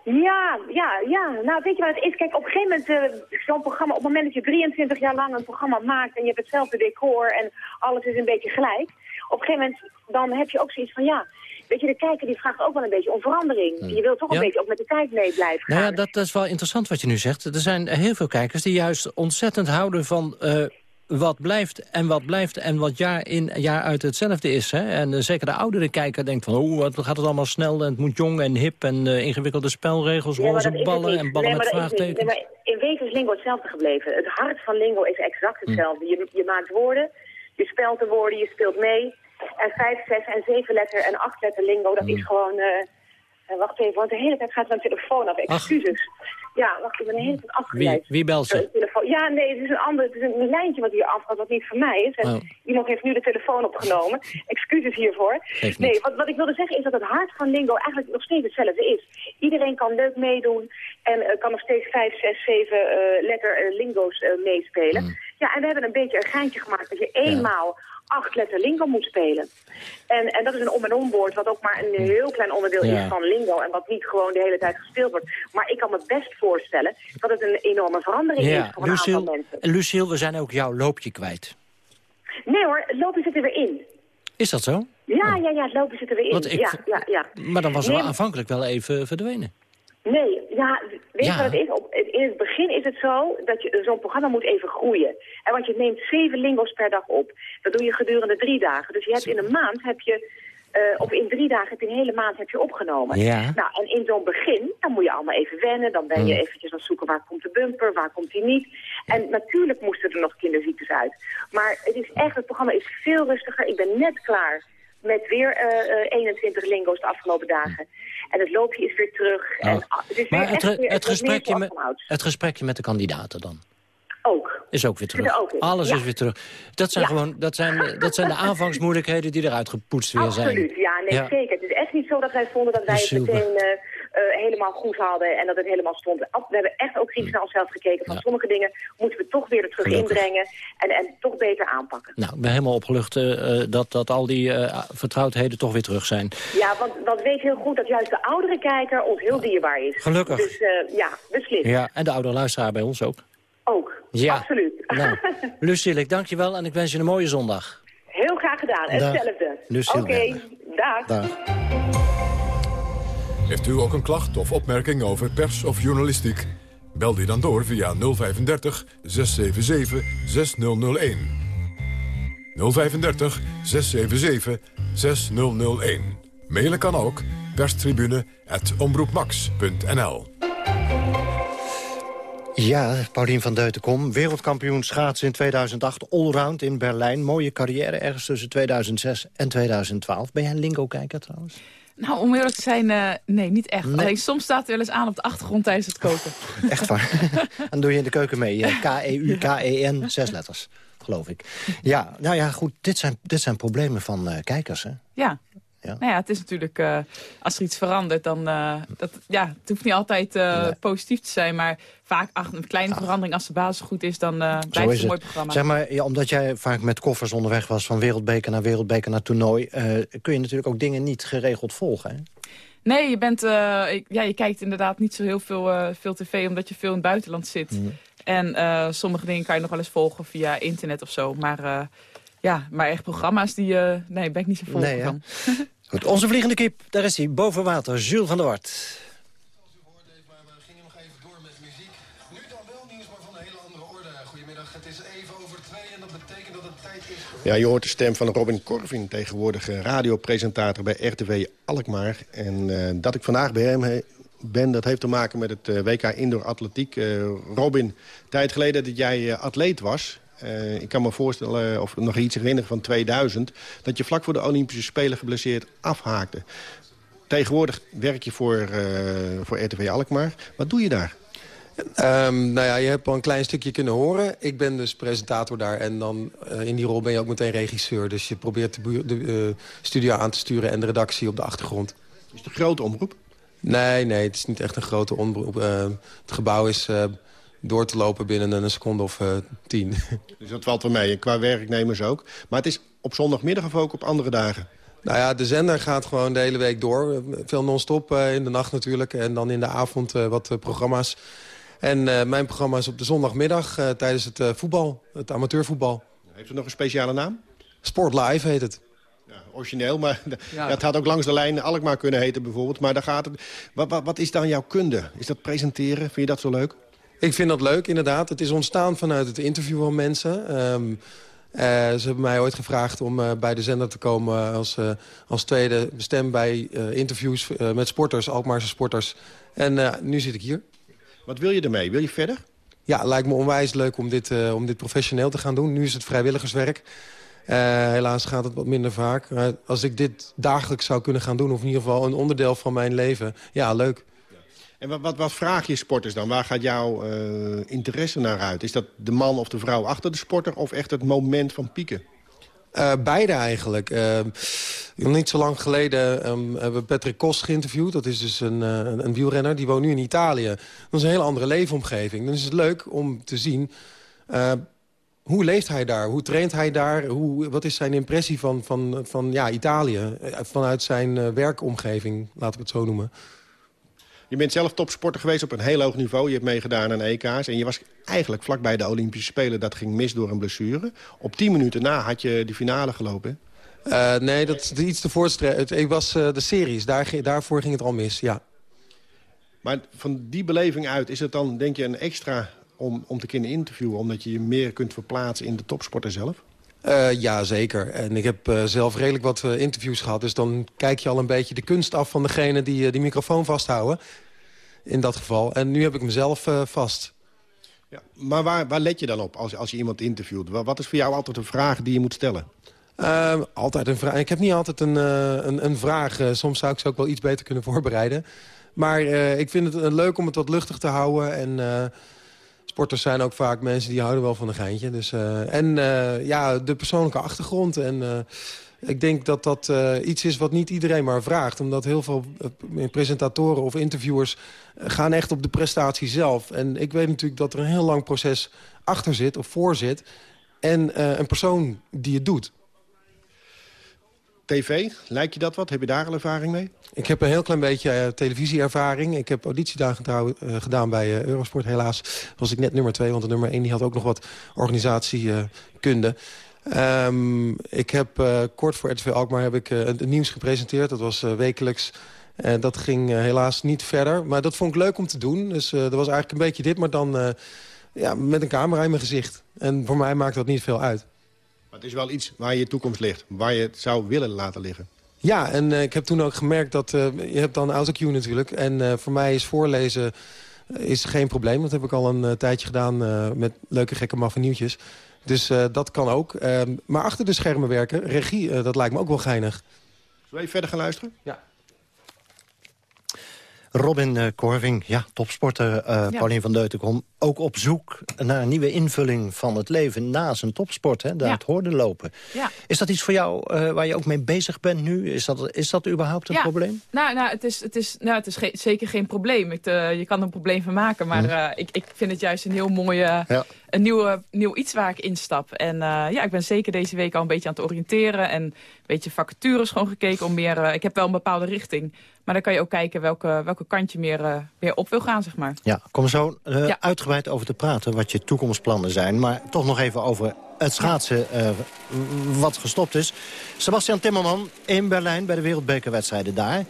Ja, ja, ja. Nou, weet je wat het is? Kijk, op een gegeven moment, eh, zo'n programma, op het moment dat je 23 jaar lang een programma maakt en je hebt hetzelfde decor en alles is een beetje gelijk. op een gegeven moment dan heb je ook zoiets van ja... Weet je, de kijker die vraagt ook wel een beetje om verandering. Hmm. Je wilt toch een beetje ook met de tijd mee blijven gaan. Nou ja, dat, dat is wel interessant wat je nu zegt. Er zijn heel veel kijkers die juist ontzettend houden van... eh, wat blijft en wat blijft en wat jaar in jaar uit hetzelfde is. Hè? En eh, zeker de oudere kijker denkt van... oh, wat gaat het allemaal snel en het moet jong en hip... en eh, ingewikkelde spelregels, Ja, roze ballen en ballen Nee, met vraagtekens. Nee, maar in wezen is lingo hetzelfde gebleven. Het hart van lingo is exact Hm. hetzelfde. Je, je maakt woorden, je spelt de woorden, je speelt mee. En vijf, zes en zeven letter en acht letter lingo, dat is gewoon... eh, eh, wacht even, want de hele tijd gaat mijn telefoon af. Excuses. Ja, wacht, ik ben de hele tijd afgeleid. Wie, wie belt Eh, ze? telefoon. Ja, nee, het is een ander, het is een lijntje wat hier afgaat, wat niet van mij is. En Oh. iemand heeft nu de telefoon opgenomen. Excuses hiervoor. Nee, wat, wat ik wilde zeggen is dat het hart van Lingo eigenlijk nog steeds hetzelfde is. Iedereen kan leuk meedoen en eh, kan nog steeds vijf, zes, zeven eh, letter eh, lingo's eh, meespelen. Mm. Ja, en we hebben een beetje een geintje gemaakt dat je eenmaal acht letter lingo moet spelen. En, en dat is een om- en omwoord wat ook maar een heel klein onderdeel. Ja. is van lingo en wat niet gewoon de hele tijd gespeeld wordt. Maar ik kan me best voorstellen dat het een enorme verandering is voor een aantal mensen. Lucille, we zijn ook jouw loopje kwijt. Nee hoor, het lopen zit er weer in. Is dat zo? Ja, ja, ja, het lopen zit er weer in. Ik ja, ja, ja. Maar dan was Nee, wel aanvankelijk wel even verdwenen. Nee, ja, weet je Ja. wat het is? Op, in het begin is het zo dat je zo'n programma moet even groeien. En want je neemt zeven lingo's per dag op. Dat doe je gedurende drie dagen. Dus je hebt in een maand heb je, eh, of in drie dagen heb je een hele maand heb je opgenomen. Ja. Nou, en in zo'n begin, dan moet je allemaal even wennen. Dan ben je Hmm. eventjes aan het zoeken waar komt de bumper, waar komt die niet. En natuurlijk moesten er nog kinderziektes uit. Maar het is echt, het programma is veel rustiger. Ik ben net klaar met weer eh, eh, 21 lingo's de afgelopen dagen. En het loopje is weer terug. En, ah, het is weer Maar het, echt weer, het, gesprekje met, vanouds. het gesprekje met de kandidaten dan? Ook. Is ook weer er terug. ook Alles ja. is weer terug. Dat zijn Ja. gewoon dat zijn, dat zijn de aanvangsmoeilijkheden die eruit gepoetst weer zijn. Absoluut, ja, nee, zeker. Het is echt niet zo dat wij vonden dat wij het meteen eh, eh, helemaal goed hadden en dat het helemaal stond. We hebben echt ook kritisch naar onszelf gekeken. Van sommige dingen moeten we toch weer er terug Gelukkig. inbrengen en, en toch beter aanpakken. Nou, ik ben helemaal opgelucht eh, eh, dat, dat al die eh, vertrouwdheden toch weer terug zijn. Ja, want, want weet heel goed dat juist de oudere kijker ons heel dierbaar is. Gelukkig. Dus eh, ja, beslist. Ja, en de oudere luisteraar bij ons ook. Ook, Ja. absoluut. Nou, Lucille, ik dank je wel en ik wens je een mooie zondag. Heel graag gedaan, hetzelfde. Lucille Oké, dag. Dag. Heeft u ook een klacht of opmerking over pers of journalistiek? Bel die dan door via 035 677 6001. 035 677 6001. Mailen kan ook perstribune.omroepmax.nl Ja, Paulien van Deutenkom, wereldkampioen schaatsen in 2008, allround in Berlijn. Mooie carrière ergens tussen 2006 en 2012. Ben jij een lingo-kijker trouwens? Nou, om eerlijk te zijn, eh, nee, niet echt. Nee. Alleen soms staat er wel eens aan op de achtergrond tijdens het koken. Echt waar? Dan doe je in de keuken mee. eh, K-E-U, K-E-N, zes letters, geloof ik. Ja, nou ja, goed, dit zijn, dit zijn problemen van eh, kijkers, hè? Ja. Ja. Nou ja, het is natuurlijk, eh, als er iets verandert, dan... eh, dat, ja, het hoeft niet altijd eh, positief te zijn, maar vaak ach, een kleine verandering, als de basis goed is, dan blijft het een mooi het. programma. Zeg maar, ja, omdat jij vaak met koffers onderweg was... van wereldbeker naar wereldbeker naar toernooi... kun je natuurlijk ook dingen niet geregeld volgen, hè? Nee, je, bent, ja, je kijkt inderdaad niet zo heel veel, veel tv, omdat je veel in het buitenland zit. Mm. En sommige dingen kan je nog wel eens volgen via internet of zo. Maar, ja, maar echt programma's, die, nee, ben ik niet zo volgen Nee, van. Goed, onze vliegende kip, daar is hij, boven water. Jules van der Wart. Ja, je hoort de stem van Robin Corvin, tegenwoordig radiopresentator bij RTV Alkmaar. En eh, dat ik vandaag bij hem he- ben, dat heeft te maken met het eh, WK Indoor Atletiek. Eh, Robin, tijd geleden dat jij atleet was... eh, ik kan me voorstellen, eh, of nog iets herinneren van 2000... dat je vlak voor de Olympische Spelen geblesseerd afhaakte. Tegenwoordig werk je voor, eh, voor RTV Alkmaar. Wat doe je daar? Ehm, nou ja, je hebt al een klein stukje kunnen horen. Ik ben dus presentator daar en dan in die rol ben je ook meteen regisseur. Dus je probeert de, de studio aan te sturen en de redactie op de achtergrond. Is het een grote omroep? Nee, nee, het is niet echt een grote omroep. Het gebouw is door te lopen binnen een seconde of eh, tien. Dus dat valt wel mee, en qua werknemers ook. Maar het is op zondagmiddag of ook op andere dagen? Nou ja, de zender gaat gewoon de hele week door. Veel non-stop eh, in de nacht natuurlijk. En dan in de avond eh, wat programma's. En eh, mijn programma is op de zondagmiddag eh, tijdens het eh, voetbal. Het amateurvoetbal. Heeft het nog een speciale naam? Sport Live heet het. origineel, maar ja. het had ook langs de lijn Alkmaar kunnen heten bijvoorbeeld. Maar daar gaat het. Wat, wat, wat, is dan jouw kunde? Is dat presenteren? Vind je dat zo leuk? Ik vind dat leuk, inderdaad. Het is ontstaan vanuit het interview van mensen. Ehm, eh, ze hebben mij ooit gevraagd om uh, bij de zender te komen als, uh, als tweede stem bij interviews met sporters, Alkmaarse sporters. En nu zit ik hier. Wat wil je ermee? Wil je verder? Ja, lijkt me onwijs leuk om dit, om dit professioneel te gaan doen. Nu is het vrijwilligerswerk. helaas gaat het wat minder vaak. als ik dit dagelijks zou kunnen gaan doen, of in ieder geval een onderdeel van mijn leven, ja, leuk. En wat, wat, wat, vraag je sporters dan? Waar gaat jouw uh, interesse naar uit? Is dat de man of de vrouw achter de sporter of echt het moment van pieken? Uh, beide eigenlijk. Uh, niet zo lang geleden um, hebben we Patrick Kos geïnterviewd. Dat is dus een, een, wielrenner. Die woont nu in Italië. Dat is een hele andere leefomgeving. Dan is het leuk om te zien... hoe leeft hij daar? Hoe traint hij daar? Hoe, wat is zijn impressie van, van, van ja, Italië? Vanuit zijn werkomgeving, laten we het zo noemen. Je bent zelf topsporter geweest op een heel hoog niveau. Je hebt meegedaan aan EK's. En je was eigenlijk vlakbij de Olympische Spelen. Dat ging mis door een blessure. Op tien minuten na had je de finale gelopen. Uh, nee, dat is iets te voorstellen. Ik was uh, de series. Daar, daarvoor ging het al mis, ja. Maar van die beleving uit is het dan, denk je, een extra om, om te kunnen interviewen... omdat je je meer kunt verplaatsen in de topsporter zelf? Uh, ja, zeker. En ik heb uh, zelf redelijk wat uh, interviews gehad. Dus dan kijk je al een beetje de kunst af van degene die die microfoon vasthouden. In dat geval. En nu heb ik mezelf vast. Ja, maar waar, waar let je dan op als, als je iemand interviewt? Wat is voor jou altijd een vraag die je moet stellen? Ehm, altijd een vraag. Ik heb niet altijd een, een, een, vraag. soms zou ik ze ook wel iets beter kunnen voorbereiden. Maar ik vind het leuk om het wat luchtig te houden. En sporters zijn ook vaak mensen die houden wel van een geintje. Dus, uh, en uh, ja, de persoonlijke achtergrond. En uh, ik denk dat dat iets is wat niet iedereen maar vraagt. Omdat heel veel presentatoren of interviewers gaan echt op de prestatie zelf. En ik weet natuurlijk dat er een heel lang proces achter zit of voor zit. En een persoon die het doet. TV, lijkt je dat wat? Heb je daar al ervaring mee? Ik heb een heel klein beetje uh, televisieervaring. Ik heb auditiedagen uh, gedaan bij uh, Eurosport. Helaas was ik net nummer twee, want de nummer één die had ook nog wat organisatiekunde. Um, ik heb kort voor RTV Alkmaar heb ik het nieuws gepresenteerd. Dat was wekelijks. En dat ging helaas niet verder. Maar dat vond ik leuk om te doen. Dus dat was eigenlijk een beetje dit, maar dan ja, met een camera in mijn gezicht. En voor mij maakt dat niet veel uit. Maar het is wel iets waar je toekomst ligt. Waar je het zou willen laten liggen. Ja, en uh, ik heb toen ook gemerkt dat... Uh, je hebt dan autocue natuurlijk. En uh, voor mij is voorlezen is geen probleem. Dat heb ik al een tijdje gedaan met leuke gekke maffenieuwtjes. Dus dat kan ook. Ehm, maar achter de schermen werken, regie, dat lijkt me ook wel geinig. Zullen we verder gaan luisteren? Ja. Robin uh, Corving, ja, topsporter uh, ja. Paulien van Deutenkom... ook op zoek naar een nieuwe invulling van het leven na zijn topsport. Hè, daar ja. het hoorde lopen. Ja. Is dat iets voor jou uh, waar je ook mee bezig bent nu? Is dat, is dat überhaupt een probleem? Nou, nou, het is, het is, nou, het is ge zeker geen probleem. Ik, je kan er een probleem van maken. Maar hm. ik, ik vind het juist een heel mooie... Een nieuwe, nieuw iets waar ik instap. En ja, ik ben zeker deze week al een beetje aan het oriënteren. En een beetje vacatures gewoon gekeken om meer... ik heb wel een bepaalde richting... Maar dan kan je ook kijken welke, welke kant je meer, uh, meer op wil gaan, zeg maar. Ja, kom zo uh, ja. uitgebreid over te praten wat je toekomstplannen zijn. Maar toch nog even over het schaatsen uh, wat gestopt is. Sebastian Timmerman in Berlijn bij de wereldbekerwedstrijden daar.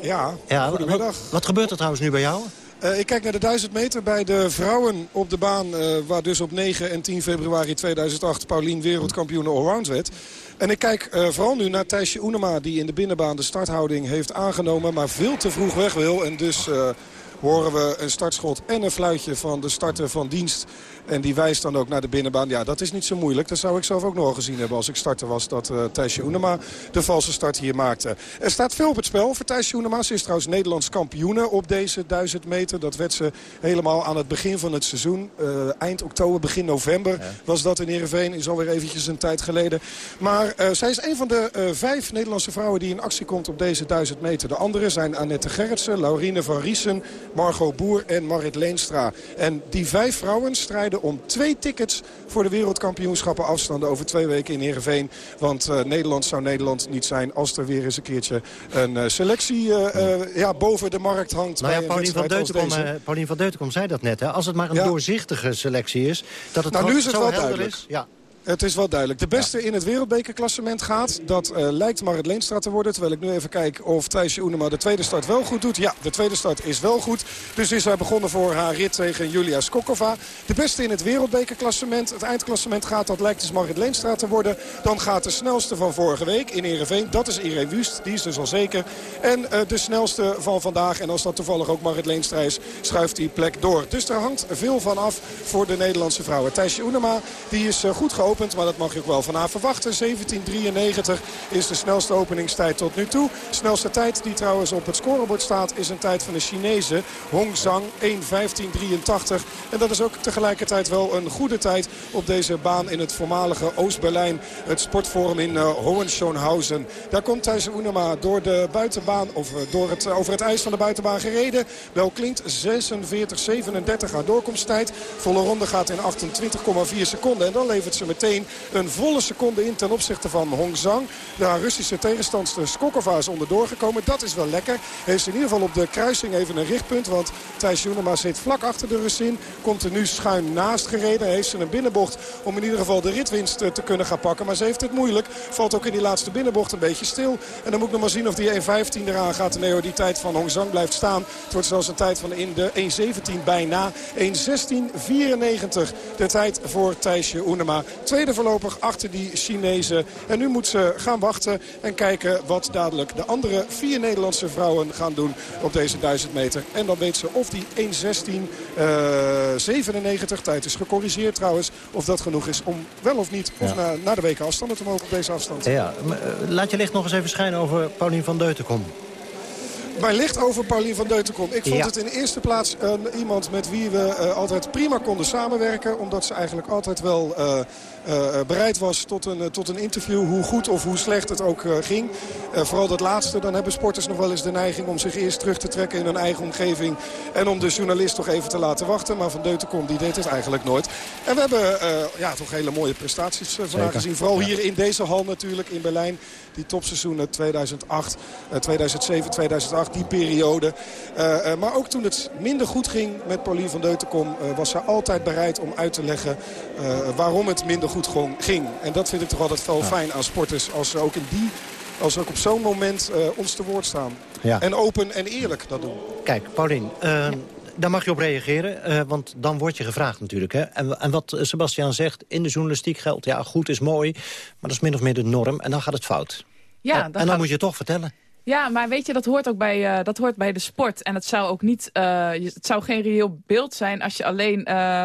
Ja, ja goedemiddag. Wat, wat gebeurt er trouwens nu bij jou? Uh, ik kijk naar de 1000 meter bij de vrouwen op de baan... Uh, waar dus op 9 en 10 februari 2008 Paulien wereldkampioen allround werd. En ik kijk uh, vooral nu naar Thijsje Oenema... die in de binnenbaan de starthouding heeft aangenomen... maar veel te vroeg weg wil. En dus horen we een startschot en een fluitje van de starter van dienst. En die wijst dan ook naar de binnenbaan. Ja, dat is niet zo moeilijk. Dat zou ik zelf ook nog al gezien hebben als ik starter was. Dat uh, Thijsje Oenema de valse start hier maakte. Er staat veel op het spel voor Thijsje Oenema. Ze is trouwens Nederlands kampioene op deze 1000 meter. Dat werd ze helemaal aan het begin van het seizoen. Uh, eind oktober, begin november ja. was dat in Heerenveen. Is alweer eventjes een tijd geleden. Maar uh, zij is een van de vijf Nederlandse vrouwen die in actie komt op deze 1000 meter. De anderen zijn Annette Gerritsen, Laurine van Riesen, Margot Boer en Marit Leenstra. En die vijf vrouwen strijden om twee tickets voor de wereldkampioenschappen afstanden over twee weken in Heerenveen. Want uh, Nederland zou Nederland niet zijn als er weer eens een keertje een uh, selectie uh, ja, boven de markt hangt. Nou ja, Paulien van, Deutenkom, Paulien van Deutenkom zei dat net. Hè? Als het maar een ja. doorzichtige selectie is, dat het nou, nu is het zo wel helder duidelijk. is. Ja. Het is wel duidelijk. De beste in het wereldbekerklassement gaat. Dat uh, lijkt Marit Leenstra te worden. Terwijl ik nu even kijk of Thijsje Oenema de tweede start wel goed doet. Ja, de tweede start is wel goed. Dus is hij begonnen voor haar rit tegen Julia Skokova. De beste in het wereldbekerklassement. Het eindklassement gaat, dat lijkt dus Marit Leenstra te worden. Dan gaat de snelste van vorige week in Ereveen. Dat is Irene Wust. Die is dus al zeker. En uh, de snelste van vandaag. En als dat toevallig ook Marit Leenstra is, schuift die plek door. Dus er hangt veel van af voor de Nederlandse vrouwen. Thijsje Oenema, die is uh, goed geopend maar dat mag je ook wel van haar verwachten. 17.93 is de snelste openingstijd tot nu toe. Snelste tijd die trouwens op het scorebord staat is een tijd van de Chinese Hong Zhang 1.15.83. En dat is ook tegelijkertijd wel een goede tijd op deze baan in het voormalige Oost-Berlijn. Het sportforum in uh, Hohenschönhausen. Daar komt Thijs Oenema door de buitenbaan of uh, door het, uh, over het ijs van de buitenbaan gereden. Wel klinkt 46.37 haar doorkomsttijd. Volle ronde gaat in 28,4 seconden. En dan levert ze met een volle seconde in ten opzichte van Hong Zhang. De Russische tegenstandster Skokova is onderdoor gekomen. Dat is wel lekker. Heeft in ieder geval op de kruising even een richtpunt. Want Thijs Joenema zit vlak achter de Russin. Komt er nu schuin naast gereden. Heeft ze een binnenbocht om in ieder geval de ritwinst te kunnen gaan pakken. Maar ze heeft het moeilijk. Valt ook in die laatste binnenbocht een beetje stil. En dan moet ik nog maar zien of die 1.15 eraan gaat. Nee die tijd van Hong Zhang blijft staan. Het wordt zelfs een tijd van in de 1.17 bijna. 1.16.94 de tijd voor Thijsje Oenema. Tweede voorlopig achter die Chinezen. En nu moet ze gaan wachten en kijken wat dadelijk de andere vier Nederlandse vrouwen gaan doen op deze 1000 meter. En dan weet ze of die 1.16.97 uh, tijd is gecorrigeerd trouwens. Of dat genoeg is om wel of niet of ja. naar, de weken afstanden te mogen op deze afstand. Ja, laat je licht nog eens even schijnen over Paulien van Deutenkom. Mijn licht over Paulien van Deutenkom. Ik vond ja. het in de eerste plaats uh, iemand met wie we uh, altijd prima konden samenwerken. Omdat ze eigenlijk altijd wel uh, bereid was tot een, tot een interview. Hoe goed of hoe slecht het ook ging. vooral dat laatste. Dan hebben sporters nog wel eens de neiging om zich eerst terug te trekken in hun eigen omgeving. En om de journalist toch even te laten wachten. Maar Van Deutenkom die deed het eigenlijk nooit. En we hebben ja, toch hele mooie prestaties van haar gezien. Vooral hier in deze hal natuurlijk in Berlijn. Die topseizoenen 2008, 2007, 2008, die periode. Uh, uh, maar ook toen het minder goed ging met Pauline van Deutenkom... Uh, was zij altijd bereid om uit te leggen waarom het minder goed ging. En dat vind ik toch altijd wel fijn aan sporters. Als ze ook, in die, als ze ook op zo'n moment ons te woord staan. Ja. En open en eerlijk dat doen. Kijk, Paulien... Daar mag je op reageren, uh, want dan word je gevraagd natuurlijk. Hè? En, en wat Sebastian zegt, in de journalistiek geldt... ja, goed is mooi, maar dat is min of meer de norm. En dan gaat het fout. Ja, en, en dan moet je het toch vertellen. Ja, maar weet je, dat hoort ook bij, uh, dat hoort bij de sport. En het zou ook niet, uh, het zou geen reëel beeld zijn als je alleen uh,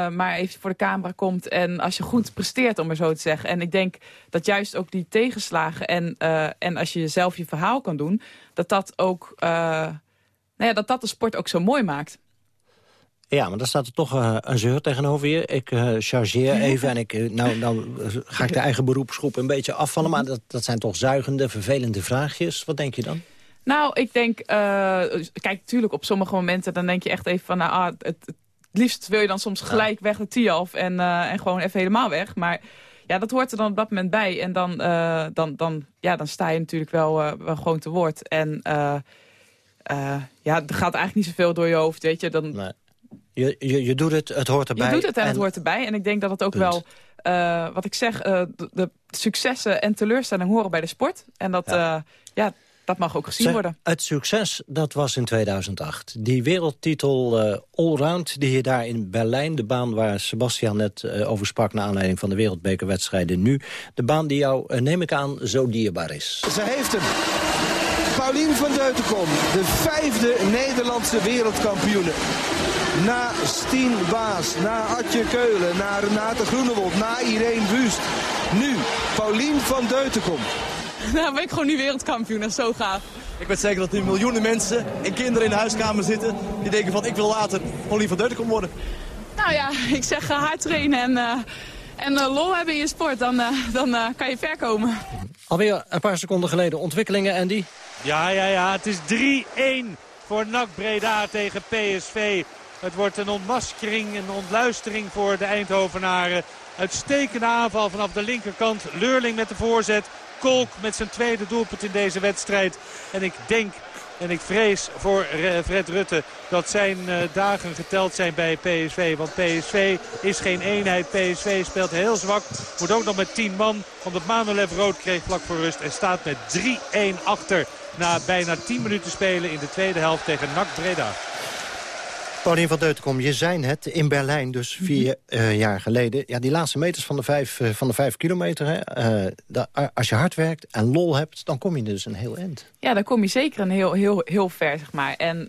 maar even voor de camera komt en als je goed presteert, om maar zo te zeggen. En ik denk dat juist ook die tegenslagen en, en als je zelf je verhaal kan doen, dat dat ook, nou ja, dat dat de sport ook zo mooi maakt. Ja, maar dan staat er toch uh, een zeur tegenover je. Ik uh, chargeer even en ik, uh, nou, nou ga ik de eigen beroepsgroep een beetje afvallen. Maar dat, dat zijn toch zuigende, vervelende vraagjes. Wat denk je dan? Nou, ik denk, kijk, natuurlijk op sommige momenten dan denk je echt even van... Nou, ah, het, het, liefst wil je dan soms gelijk weg de tee af en, en gewoon even helemaal weg. Maar ja, dat hoort er dan op dat moment bij. En dan, dan, dan, ja, dan sta je natuurlijk wel, wel gewoon te woord. En ja, er gaat eigenlijk niet zoveel door je hoofd, weet je. Dan... Nee. Je, je, je doet het, het hoort erbij. Je doet het en, het hoort erbij. En ik denk dat het ook wel, uh, wat ik zeg, uh, de, de, successen en teleurstellingen horen bij de sport. En dat, ja. Uh, ja dat mag ook gezien zeg, worden. Het succes, dat was in 2008. Die wereldtitel allround die je daar in Berlijn... de baan waar Sebastian net over sprak... naar aanleiding van de wereldbekerwedstrijden nu... de baan die jou, neem ik aan, zo dierbaar is. Ze heeft hem. Paulien van Deutenkom, de vijfde Nederlandse wereldkampioene. Na Stien Baas, na Adje Keulen, na Renate Groenewold, na Irene Wust. Nu Paulien van Deutenkom. Nou ben ik gewoon nu wereldkampioen, dat is zo gaaf. Ik weet zeker dat er miljoenen mensen en kinderen in de huiskamer zitten... die denken van ik wil later Paulien van Deutenkom worden. Nou ja, ik zeg uh, hard trainen en, uh, en uh, lol hebben in je sport, dan, dan kan je ver komen. Alweer een paar seconden geleden ontwikkelingen, Andy. Ja, ja, ja, het is 3-1 voor NAC Breda tegen PSV. Het wordt een ontmaskering, een ontluistering voor de Eindhovenaren. Uitstekende aanval vanaf de linkerkant. Leurling met de voorzet. Kolk met zijn tweede doelpunt in deze wedstrijd. En ik denk En ik vrees voor Fred Rutte dat zijn dagen geteld zijn bij PSV. Want PSV is geen eenheid. PSV speelt heel zwak. Moet ook nog met 10 man. Omdat Manolev rood kreeg vlak voor rust. En staat met 3-1 achter. Na bijna 10 minuten spelen in de tweede helft tegen NAC Breda. Paulien van Deutenkom, je zei het in Berlijn, dus vier uh, jaar geleden. Ja, die laatste meters van de vijf, uh, van de vijf kilometer. Hè, uh, da, als je hard werkt en lol hebt, dan kom je dus een heel eind. Ja, dan kom je zeker een heel, heel, heel ver, zeg maar. En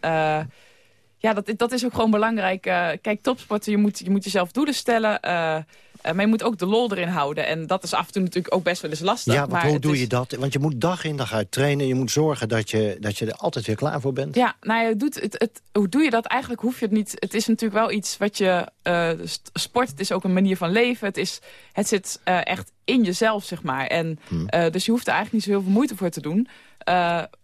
ja, dat, dat is ook gewoon belangrijk. kijk, topsporten, je moet, je moet jezelf doelen stellen. Uh, maar je moet ook de lol erin houden. En dat is af en toe natuurlijk ook best wel eens lastig. Ja, maar hoe doe je dat? Want je moet dag in dag uit trainen. Je moet zorgen dat je, dat je er altijd weer klaar voor bent. Ja, nou ja, doet het, het, hoe doe je dat? Eigenlijk hoef je het niet. Het is natuurlijk wel iets wat je... Uh, sport, het is ook een manier van leven. Het, is, het zit uh, echt in jezelf, zeg maar. En, hmm. dus je hoeft er eigenlijk niet zo heel veel moeite voor te doen.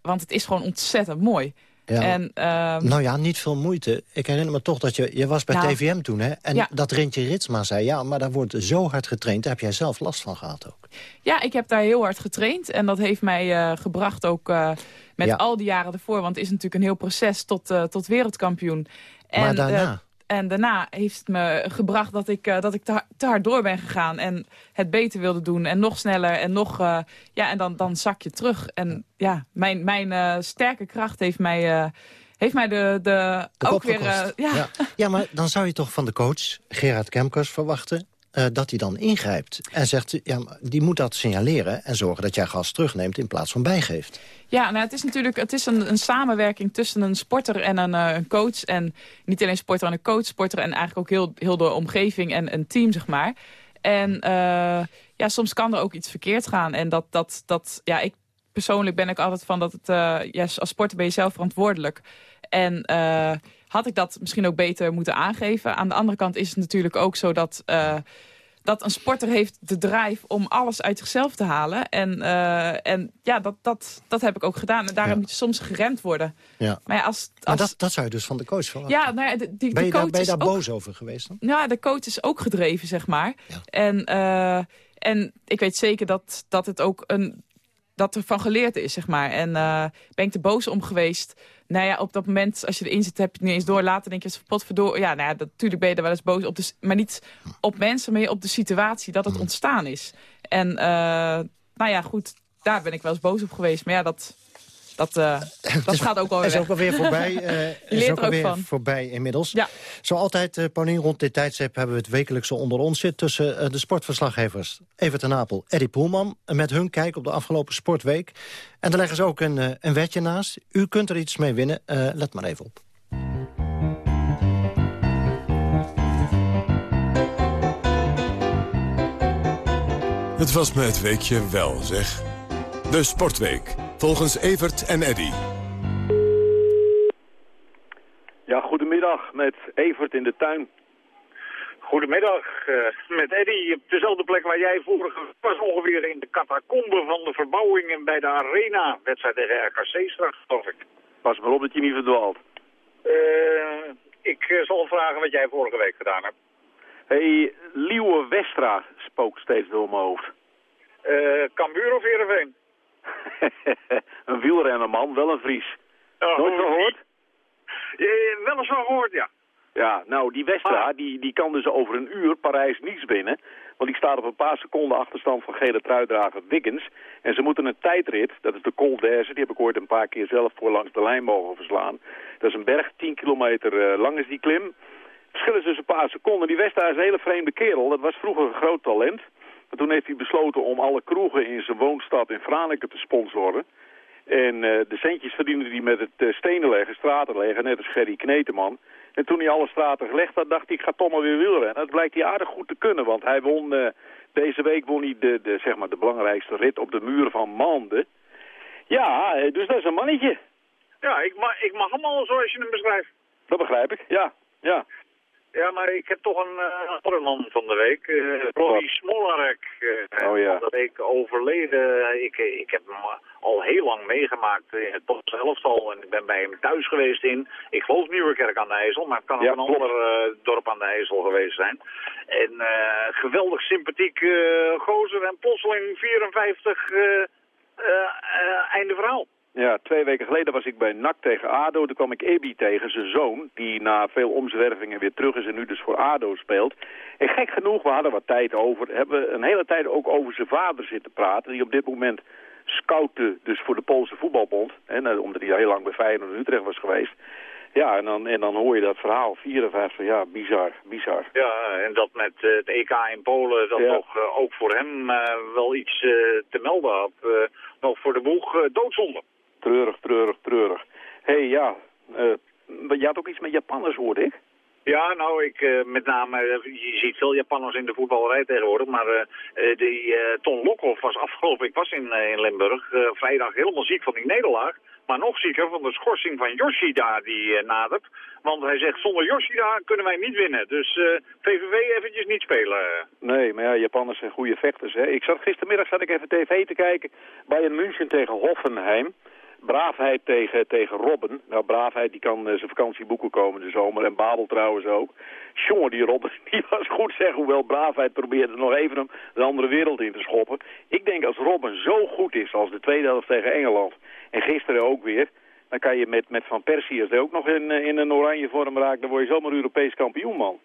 want het is gewoon ontzettend mooi. Ja. En, uh... Nou ja, niet veel moeite. Ik herinner me toch dat je... Je was bij nou, TVM toen, hè? En ja. dat Rintje Ritsma zei... Ja, maar daar wordt zo hard getraind. Daar heb jij zelf last van gehad ook. Ja, ik heb daar heel hard getraind. En dat heeft mij uh, gebracht ook uh, met Ja. al die jaren ervoor. Want het is natuurlijk een heel proces tot, uh, tot wereldkampioen. En, maar daarna... En daarna heeft het me gebracht dat ik, uh, dat ik te, te, hard door ben gegaan. En het beter wilde doen. En nog sneller. En nog, uh, ja, en dan, dan zak je terug. En ja, mijn, mijn uh, sterke kracht heeft mij, heeft mij de, de, de ook weer... ja. Ja. ja, maar dan zou je toch van de coach, Gerard Kemkers, verwachten... Uh, dat hij dan ingrijpt en zegt, ja, die moet dat signaleren... en zorgen dat jij gas terugneemt in plaats van bijgeeft. Ja, nou, het is natuurlijk het is een, een samenwerking tussen een sporter en een, uh, een coach. En niet alleen sporter en een coach, sporter en eigenlijk ook heel, heel de omgeving en een team, zeg maar. En uh, ja, soms kan er ook iets verkeerd gaan. En dat, dat, dat ja, ik persoonlijk ben ik altijd van dat het, ja, als sporter ben je zelf verantwoordelijk. En had ik dat misschien ook beter moeten aangeven. Aan de andere kant is het natuurlijk ook zo dat, uh, dat een sporter heeft de drive om alles uit zichzelf te halen. En, uh, en ja, dat, dat, dat heb ik ook gedaan. En daarom ja. moet je soms geremd worden. Ja. Maar, ja, als, als... maar dat, dat zou je dus van de coach verwachten. Ja, nou ja, de, die, ben je de coach daar, ben je daar ook, boos over geweest dan? Ja, de coach is ook gedreven, zeg maar. Ja. En, uh, en ik weet zeker dat, dat het ook een dat er van geleerd is, zeg maar. En uh, ben ik er boos om geweest. Nou ja, op dat moment, als je erin zit, heb je het niet eens door. Later denk je, potverdoor. Ja, nou ja, natuurlijk ben je er wel eens boos op. De, maar niet op mensen, maar op de situatie dat het ontstaan is. En uh, nou ja, goed, daar ben ik wel eens boos op geweest. Maar ja, dat, dat, uh, dat is, gaat ook alweer is ook alweer voorbij. Uh, je leert is ook er ook alweer van. voorbij inmiddels. Ja. Zo altijd, uh, Paulien, rond dit tijdstip hebben we het wekelijkse onder ons zit... tussen uh, de sportverslaggevers Evert en Apel, Eddie Poelman... met hun kijk op de afgelopen sportweek. En daar leggen ze ook een, een wetje naast. U kunt er iets mee winnen. let maar even op. Het was me het weekje wel, zeg. De Sportweek, volgens Evert en Eddy. Ja, goedemiddag met Evert in de tuin. Goedemiddag, uh, met Eddy op dezelfde plek waar jij vorige was ongeveer in de catacombe van de verbouwingen bij de Arena. Wedstrijd tegen RKC straks, geloof ik. Pas maar op dat je niet verdwaalt. Uh, ik uh, zal vragen wat jij vorige week gedaan hebt. hey, Liewe Westra spookt steeds door mijn hoofd. Uh, Cambuur of Heerenveen? een wielrennerman, wel een Fries. Oh, Nooit gehoord? Je, wel eens van gehoord, ja. Ja, nou, die Westra, ah. die, die kan dus over een uur Parijs-Nice binnen. Want die staat op een paar seconden achterstand van gele truidrager Wiggins. En ze moeten een tijdrit, dat is de Col die heb ik ooit een paar keer zelf voor langs de lijn mogen verslaan. Dat is een berg, 10 kilometer uh, lang is die klim. Verschillen dus een paar seconden. Die Westra is een hele vreemde kerel, dat was vroeger een groot talent. Maar toen heeft hij besloten om alle kroegen in zijn woonstad in Franeker te sponsoren. En uh, de centjes verdiende hij met het uh, stenen leggen, straten leggen, net als Gerry Kneteman. En toen hij alle straten gelegd had, dacht hij, ik ga toch maar weer wielrennen. Dat blijkt hij aardig goed te kunnen, want hij won, uh, deze week won hij de, de, zeg maar de belangrijkste rit op de muur van Mande. Ja, dus dat is een mannetje. Ja, ik mag, ik mag hem al zoals je hem beschrijft. Dat begrijp ik, ja. ja. Ja, maar ik heb toch een uh, andere man van de week. Uh, Roy Smolarek. Uh, oh, ja. Van de week overleden. Ik, ik heb hem al heel lang meegemaakt in het Bos elftal. En ik ben bij hem thuis geweest in, ik geloof Nieuwekerk aan de IJssel. Maar het kan ook Ja, een ander dorp aan de IJssel geweest zijn. En geweldig sympathiek gozer. En plotseling 54 einde verhaal. Ja, twee weken geleden was ik bij NAC tegen ADO. Toen kwam ik Ebi tegen, zijn zoon, die na veel omzwervingen weer terug is en nu dus voor ADO speelt. En gek genoeg, we hadden wat tijd over, hebben we een hele tijd ook over zijn vader zitten praten, die op dit moment scoutte dus voor de Poolse voetbalbond. Hè, nou, omdat hij heel lang bij Feyenoord en Utrecht was geweest. Ja, en dan, en dan hoor je dat verhaal, vier of vijf, ja, bizar, bizar. Ja, en dat met eh, het EK in Polen, dat Ja. toch eh, ook voor hem eh, wel iets eh, te melden had. eh, nog voor de boeg eh, doodzonde. Treurig, treurig, treurig. Hé, hey, ja, eh, je had ook iets met Japanners, hoorde ik. Ja, nou, ik eh, met name, eh, je ziet veel Japanners in de voetballerij tegenwoordig, maar die Ton Lokhoff was afgelopen, ik was in, in Limburg, vrijdag helemaal ziek van die nederlaag. Maar nog zieker van de schorsing van Yoshida die nadert. Want hij zegt, zonder Yoshida kunnen wij niet winnen. Dus VVV eventjes niet spelen. Nee, maar ja, Japanners zijn goede vechters. Hè. Ik zat, gistermiddag zat ik even tv te kijken bij een München tegen Hoffenheim. Braafheid tegen, tegen Robben. Nou, Braafheid die kan eh, zijn vakantie boeken komende zomer. En Babel trouwens ook. Jongen, die Robben, die was goed zeg. Hoewel Braafheid probeerde nog even hem de andere wereld in te schoppen. Ik denk als Robben zo goed is als de tweede helft tegen Engeland. En gisteren ook weer. Dan kan je met, met Van Persie, als hij ook nog in, eh, in een oranje vorm raakt... dan word je zomaar Europees kampioen, man.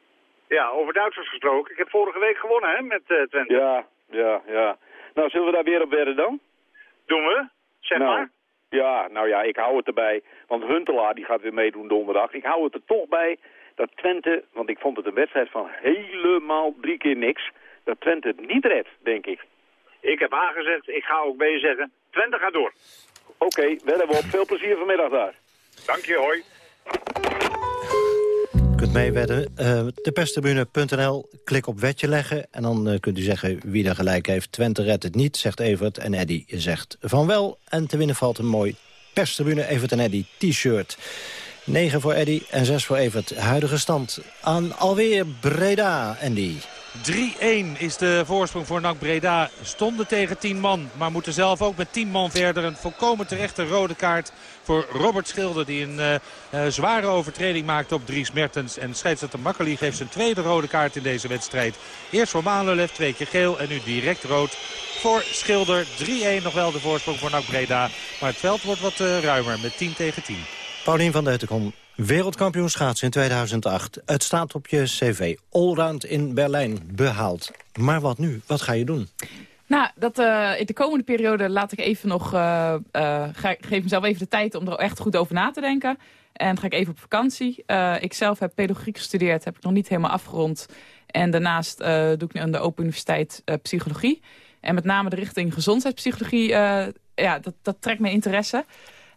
Ja, over Duitsers gesproken. Ik heb vorige week gewonnen hè, met eh, Twente. Ja, ja, ja. Nou, zullen we daar weer op wedden dan? Doen we, zeg nou, maar. Ja, nou ja, ik hou het erbij. Want Huntelaar die gaat weer meedoen donderdag. Ik hou het er toch bij dat Twente, want ik vond het een wedstrijd van helemaal drie keer niks. Dat Twente het niet redt, denk ik. Ik heb aangezet, ik ga ook bij je zeggen, Twente gaat door. Oké, wedden we op. Veel plezier vanmiddag daar. Dank je, hoi. Kunt meewedden. Uh, Deperstribune.nl, klik op wetje leggen. En dan uh, kunt u zeggen wie er gelijk heeft. Twente redt het niet, zegt Evert. En Eddy zegt van wel. En te winnen valt een mooi perstribune Evert en Eddy t-shirt. 9 voor Eddy en 6 voor Evert. Huidige stand aan alweer Breda, Andy. 3-1 is de voorsprong voor NAC Breda. Stonden tegen 10 man, maar moeten zelf ook met 10 man verder. Een volkomen terechte rode kaart voor Robert Schilder... die een uh, uh, zware overtreding maakt op Dries Mertens. En scheidsrechter Makkeli geeft zijn tweede rode kaart in deze wedstrijd. Eerst voor Manolev, twee keer geel en nu direct rood voor Schilder. 3-1 nog wel de voorsprong voor NAC Breda. Maar het veld wordt wat uh, ruimer met 10 tegen 10. Paulien van Deutenkom, wereldkampioen schaatsen in 2008. Het staat op je cv. Allround in Berlijn behaald. Maar wat nu? Wat ga je doen? Nou, dat, uh, in de komende periode laat ik even nog... Uh, ga, geef mezelf even de tijd om er echt goed over na te denken. En ga ik even op vakantie. ik zelf heb pedagogiek gestudeerd. Heb ik nog niet helemaal afgerond. En daarnaast doe ik nu aan de Open Universiteit psychologie. En met name de richting gezondheidspsychologie... ja, dat, dat trekt mijn interesse.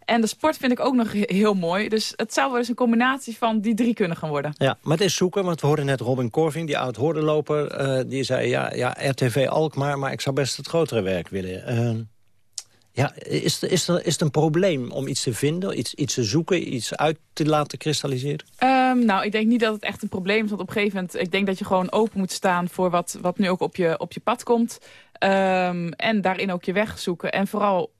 En de sport vind ik ook nog heel mooi. Dus het zou wel eens een combinatie van die drie kunnen gaan worden. Ja, maar het is zoeken, want we hoorden net Robin Corving, die oud-hordenloper. Uh, die zei, ja, ja, RTV Alkmaar, maar ik zou best het grotere werk willen. Uh, ja, is, is, er, is het een probleem om iets te vinden, iets, iets te zoeken, iets uit te laten kristalliseren? Um, nou, ik denk niet dat het echt een probleem is. Want op een gegeven moment, ik denk dat je gewoon open moet staan... voor wat, wat nu ook op je, op je pad komt. Um, en daarin ook je weg zoeken. En vooral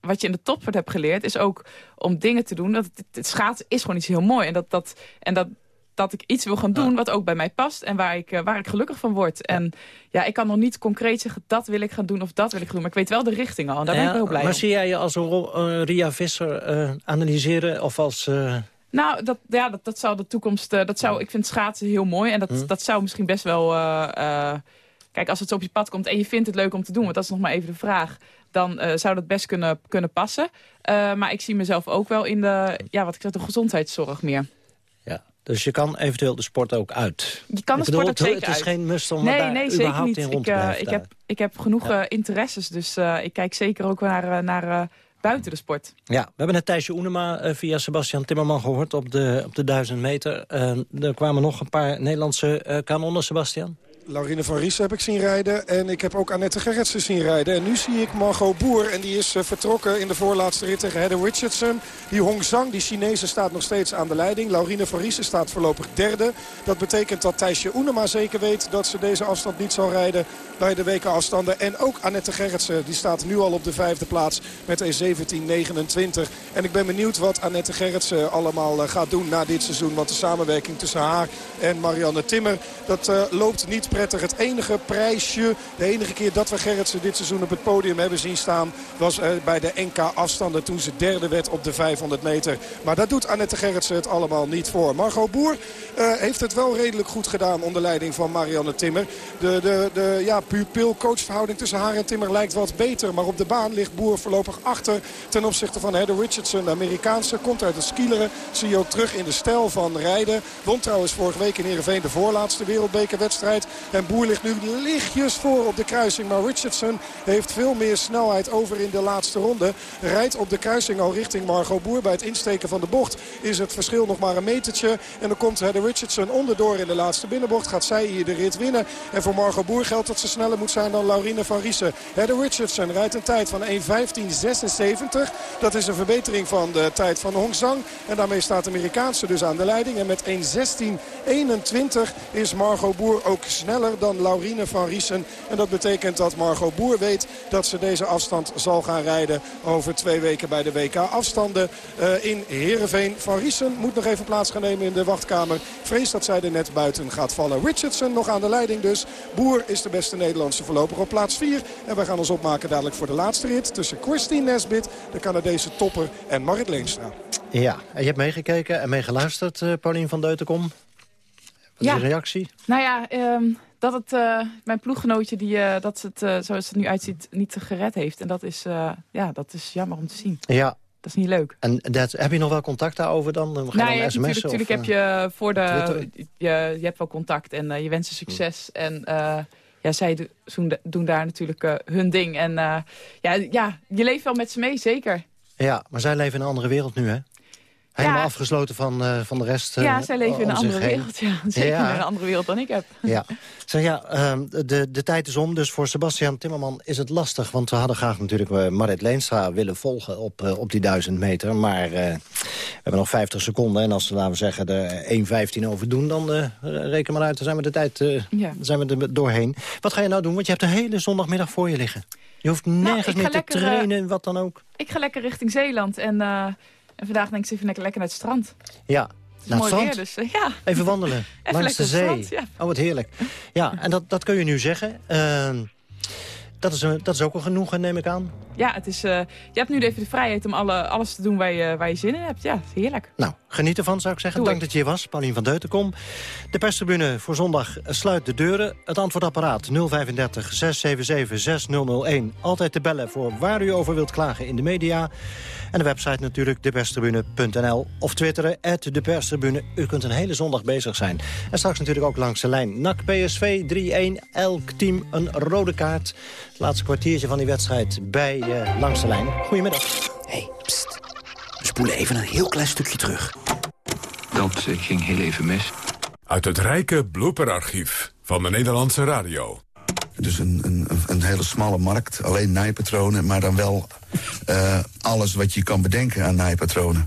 wat je in de topsport hebt geleerd, is ook om dingen te doen. Dat het, het schaatsen is gewoon iets heel mooi. En dat, dat, en dat, dat ik iets wil gaan doen wat ook bij mij past. En waar ik, waar ik gelukkig van word. En ja, ik kan nog niet concreet zeggen, dat wil ik gaan doen of dat wil ik doen. Maar ik weet wel de richting al. En daar ben ik heel blij Maar om. zie jij je als een uh, Ria Visser uh, analyseren of als... Uh... Nou, dat, ja, dat, dat zou de toekomst... dat zou, ik vind schaatsen heel mooi. En dat, hm. dat zou misschien best wel... kijk, als het zo op je pad komt en je vindt het leuk om te doen... want dat is nog maar even de vraag dan uh, zou dat best kunnen, kunnen passen. Uh, maar ik zie mezelf ook wel in de, ja, wat ik zeg, de gezondheidszorg meer. Ja, dus je kan eventueel de sport ook uit. Je kan de ik sport ook zeker Het is uit. geen must om nee, daar nee, überhaupt zeker niet. in rond ik, te uh, blijven ik, heb, ik heb genoeg ja. interesses, dus ik kijk zeker ook naar, naar buiten de sport. Ja, we hebben net Thijsje Oenema via Sebastian Timmerman gehoord op de, op de 1000 meter. er kwamen nog een paar Nederlandse kanonnen, Sebastian. Laurine van Ries heb ik zien rijden. En ik heb ook Annette Gerritsen zien rijden. En nu zie ik Margot Boer. En die is uh, vertrokken in de voorlaatste rit tegen Heather Richardson. Die Hong Zhang, die Chinese, staat nog steeds aan de leiding. Laurine van Riesen staat voorlopig derde. Dat betekent dat Thijsje Oenema zeker weet dat ze deze afstand niet zal rijden bij de weken afstanden. En ook Annette Gerritsen, die staat nu al op de vijfde plaats met een 17.29. En ik ben benieuwd wat Annette Gerritsen allemaal uh, gaat doen na dit seizoen. Want de samenwerking tussen haar en Marianne Timmer, dat uh, loopt niet prettig. Het enige prijsje, de enige keer dat we Gerritsen dit seizoen op het podium hebben zien staan... was uh, bij de NK-afstanden toen ze derde werd op de 500 meter. Maar daar doet Annette Gerritsen het allemaal niet voor. Margot Boer uh, heeft het wel redelijk goed gedaan onder leiding van Marianne Timmer. De, de, de ja, pupil-coachverhouding tussen haar en Timmer lijkt wat beter. Maar op de baan ligt Boer voorlopig achter ten opzichte van Heather Richardson. De Amerikaanse komt uit het skileren. Zie je ook terug in de stijl van rijden. Won trouwens vorige week in Heerenveen de voorlaatste wereldbekerwedstrijd. En Boer ligt nu lichtjes voor op de kruising. Maar Richardson heeft veel meer snelheid over in de laatste ronde. Rijdt op de kruising al richting Margot Boer. Bij het insteken van de bocht is het verschil nog maar een metertje. En dan komt Heather Richardson onderdoor in de laatste binnenbocht. Gaat zij hier de rit winnen. En voor Margot Boer geldt dat ze sneller moet zijn dan Laurine van Riesen. Heather Richardson rijdt een tijd van 1.15.76. Dat is een verbetering van de tijd van Hong Zhang. En daarmee staat de Amerikaanse dus aan de leiding. En met 1.16.21 is Margot Boer ook sneller dan Laurine van Riesen. En dat betekent dat Margot Boer weet dat ze deze afstand zal gaan rijden over twee weken bij de WK afstanden uh, in Heerenveen. Van Riesen moet nog even plaats gaan nemen in de wachtkamer. Vrees dat zij er net buiten gaat vallen. Richardson nog aan de leiding dus. Boer is de beste Nederlandse voorlopig op plaats 4. En wij gaan ons opmaken dadelijk voor de laatste rit tussen Christine Nesbit, de Canadese topper, en Marit Leenstra. Ja, en je hebt meegekeken en meegeluisterd, uh, Paulien van Deutenkom. Wat ja. is reactie? Nou ja, um, dat het uh, mijn ploeggenootje, die, uh, dat het, uh, zoals het nu uitziet, niet gered heeft. En dat is, ja, dat is jammer om te zien. Ja. Dat is niet leuk. En dat, heb je nog wel contact daarover dan? Ga je nou, sms'en? Natuurlijk heb je voor de... Je, je hebt wel contact en je wenst ze succes. Hmm. En ja, zij doen, doen daar natuurlijk hun ding. En ja, ja, je leeft wel met ze mee, zeker. Ja, maar zij leven in een andere wereld nu, hè? Helemaal ja. afgesloten van, uh, van de rest. Uh, ja, zij leven in een andere wereld. Ja. Zeker ja. in een andere wereld dan ik heb. Ja, zeg, ja uh, de, de tijd is om. Dus voor Sebastian Timmerman is het lastig. Want we hadden graag natuurlijk uh, Marit Leenstra willen volgen op, op die duizend meter. Maar we hebben nog 50 seconden. En als we, laten we zeggen, er 1.15 over doen... dan reken maar uit, dan zijn we de tijd ja. zijn we er doorheen. Wat ga je nou doen? Want je hebt de hele zondagmiddag voor je liggen. Je hoeft nergens nou, meer te lekker, trainen, wat dan ook. Ik ga lekker richting Zeeland. En... En vandaag denk ik, even lekker, lekker naar het strand. Ja, het is naar mooi het weer, dus ja. Even wandelen, Even langs de zee. Strand, ja. Oh, wat heerlijk. Ja, en dat, dat kun je nu zeggen. Uh, dat, is, dat is ook al genoeg, neem ik aan. Ja, het is, uh, je hebt nu even de vrijheid om alle, alles te doen waar je, waar je zin in hebt. Ja, heerlijk. Nou, geniet ervan zou ik zeggen. Doe Dank ik. dat je hier was, Paulien van Deutenkom. De perstribune voor zondag sluit de deuren. Het antwoordapparaat 035 677 6001. Altijd te bellen voor waar u over wilt klagen in de media. En de website natuurlijk deperstribune.nl of twitteren, deperstribune. U kunt een hele zondag bezig zijn. En straks natuurlijk ook langs de lijn. NAC PSV 3-1, elk team een rode kaart. Het laatste kwartiertje van die wedstrijd bij uh, langs de lijn. Goedemiddag. hey, pst. Spoelen even een heel klein stukje terug. Dat uh, ging heel even mis. Uit het rijke blooperarchief van de Nederlandse radio. Dus een, een, een hele smalle markt, alleen naaipatronen... maar dan wel uh, alles wat je kan bedenken aan naaipatronen.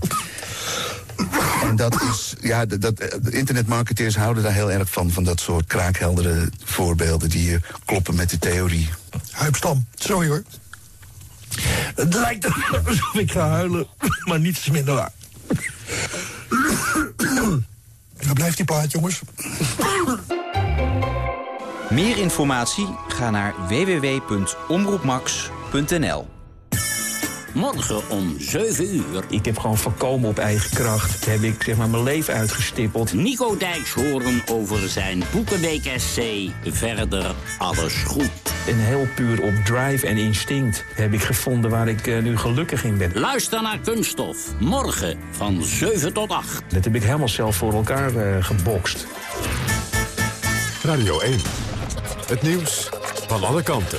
En dat is, ja, dat, dat, internetmarketeers houden daar heel erg van... van dat soort kraakheldere voorbeelden die uh, kloppen met de theorie. Huipstam, sorry hoor. Het lijkt alsof ik ga huilen, maar niets minder waar. Waar blijft die plaat, jongens? Meer informatie? Ga naar www.omroepmax.nl Morgen om 7 uur. Ik heb gewoon voorkomen op eigen kracht. Heb ik zeg maar mijn leven uitgestippeld. Nico Dijks horen over zijn Boekenweek SC. Verder alles goed. En heel puur op drive en instinct heb ik gevonden waar ik uh, nu gelukkig in ben. Luister naar Kunststof. Morgen van 7 tot 8. Dat heb ik helemaal zelf voor elkaar uh, gebokst. Radio 1. Het nieuws van alle kanten.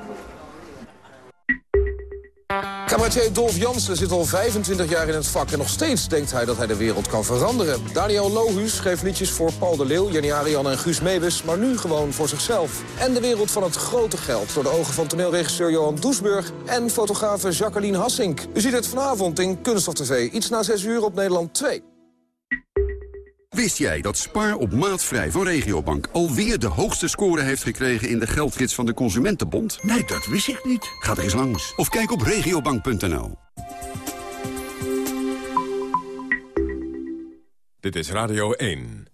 Cabaretier Dolf Jansen zit al 25 jaar in het vak... en nog steeds denkt hij dat hij de wereld kan veranderen. Daniel Lohuus schreef liedjes voor Paul de Leeuw, Jenny Arian en Guus Meeuwis... maar nu gewoon voor zichzelf. En de wereld van het grote geld door de ogen van toneelregisseur Johan Doesburg... en fotografe Jacqueline Hassink. U ziet het vanavond in Kunststof TV, iets na 6 uur op Nederland 2. Wist jij dat Spaar op maatvrij van Regiobank alweer de hoogste score heeft gekregen in de geldgids van de Consumentenbond? Nee, dat wist ik niet. Ga er eens langs of kijk op regiobank.nl. Dit is Radio 1.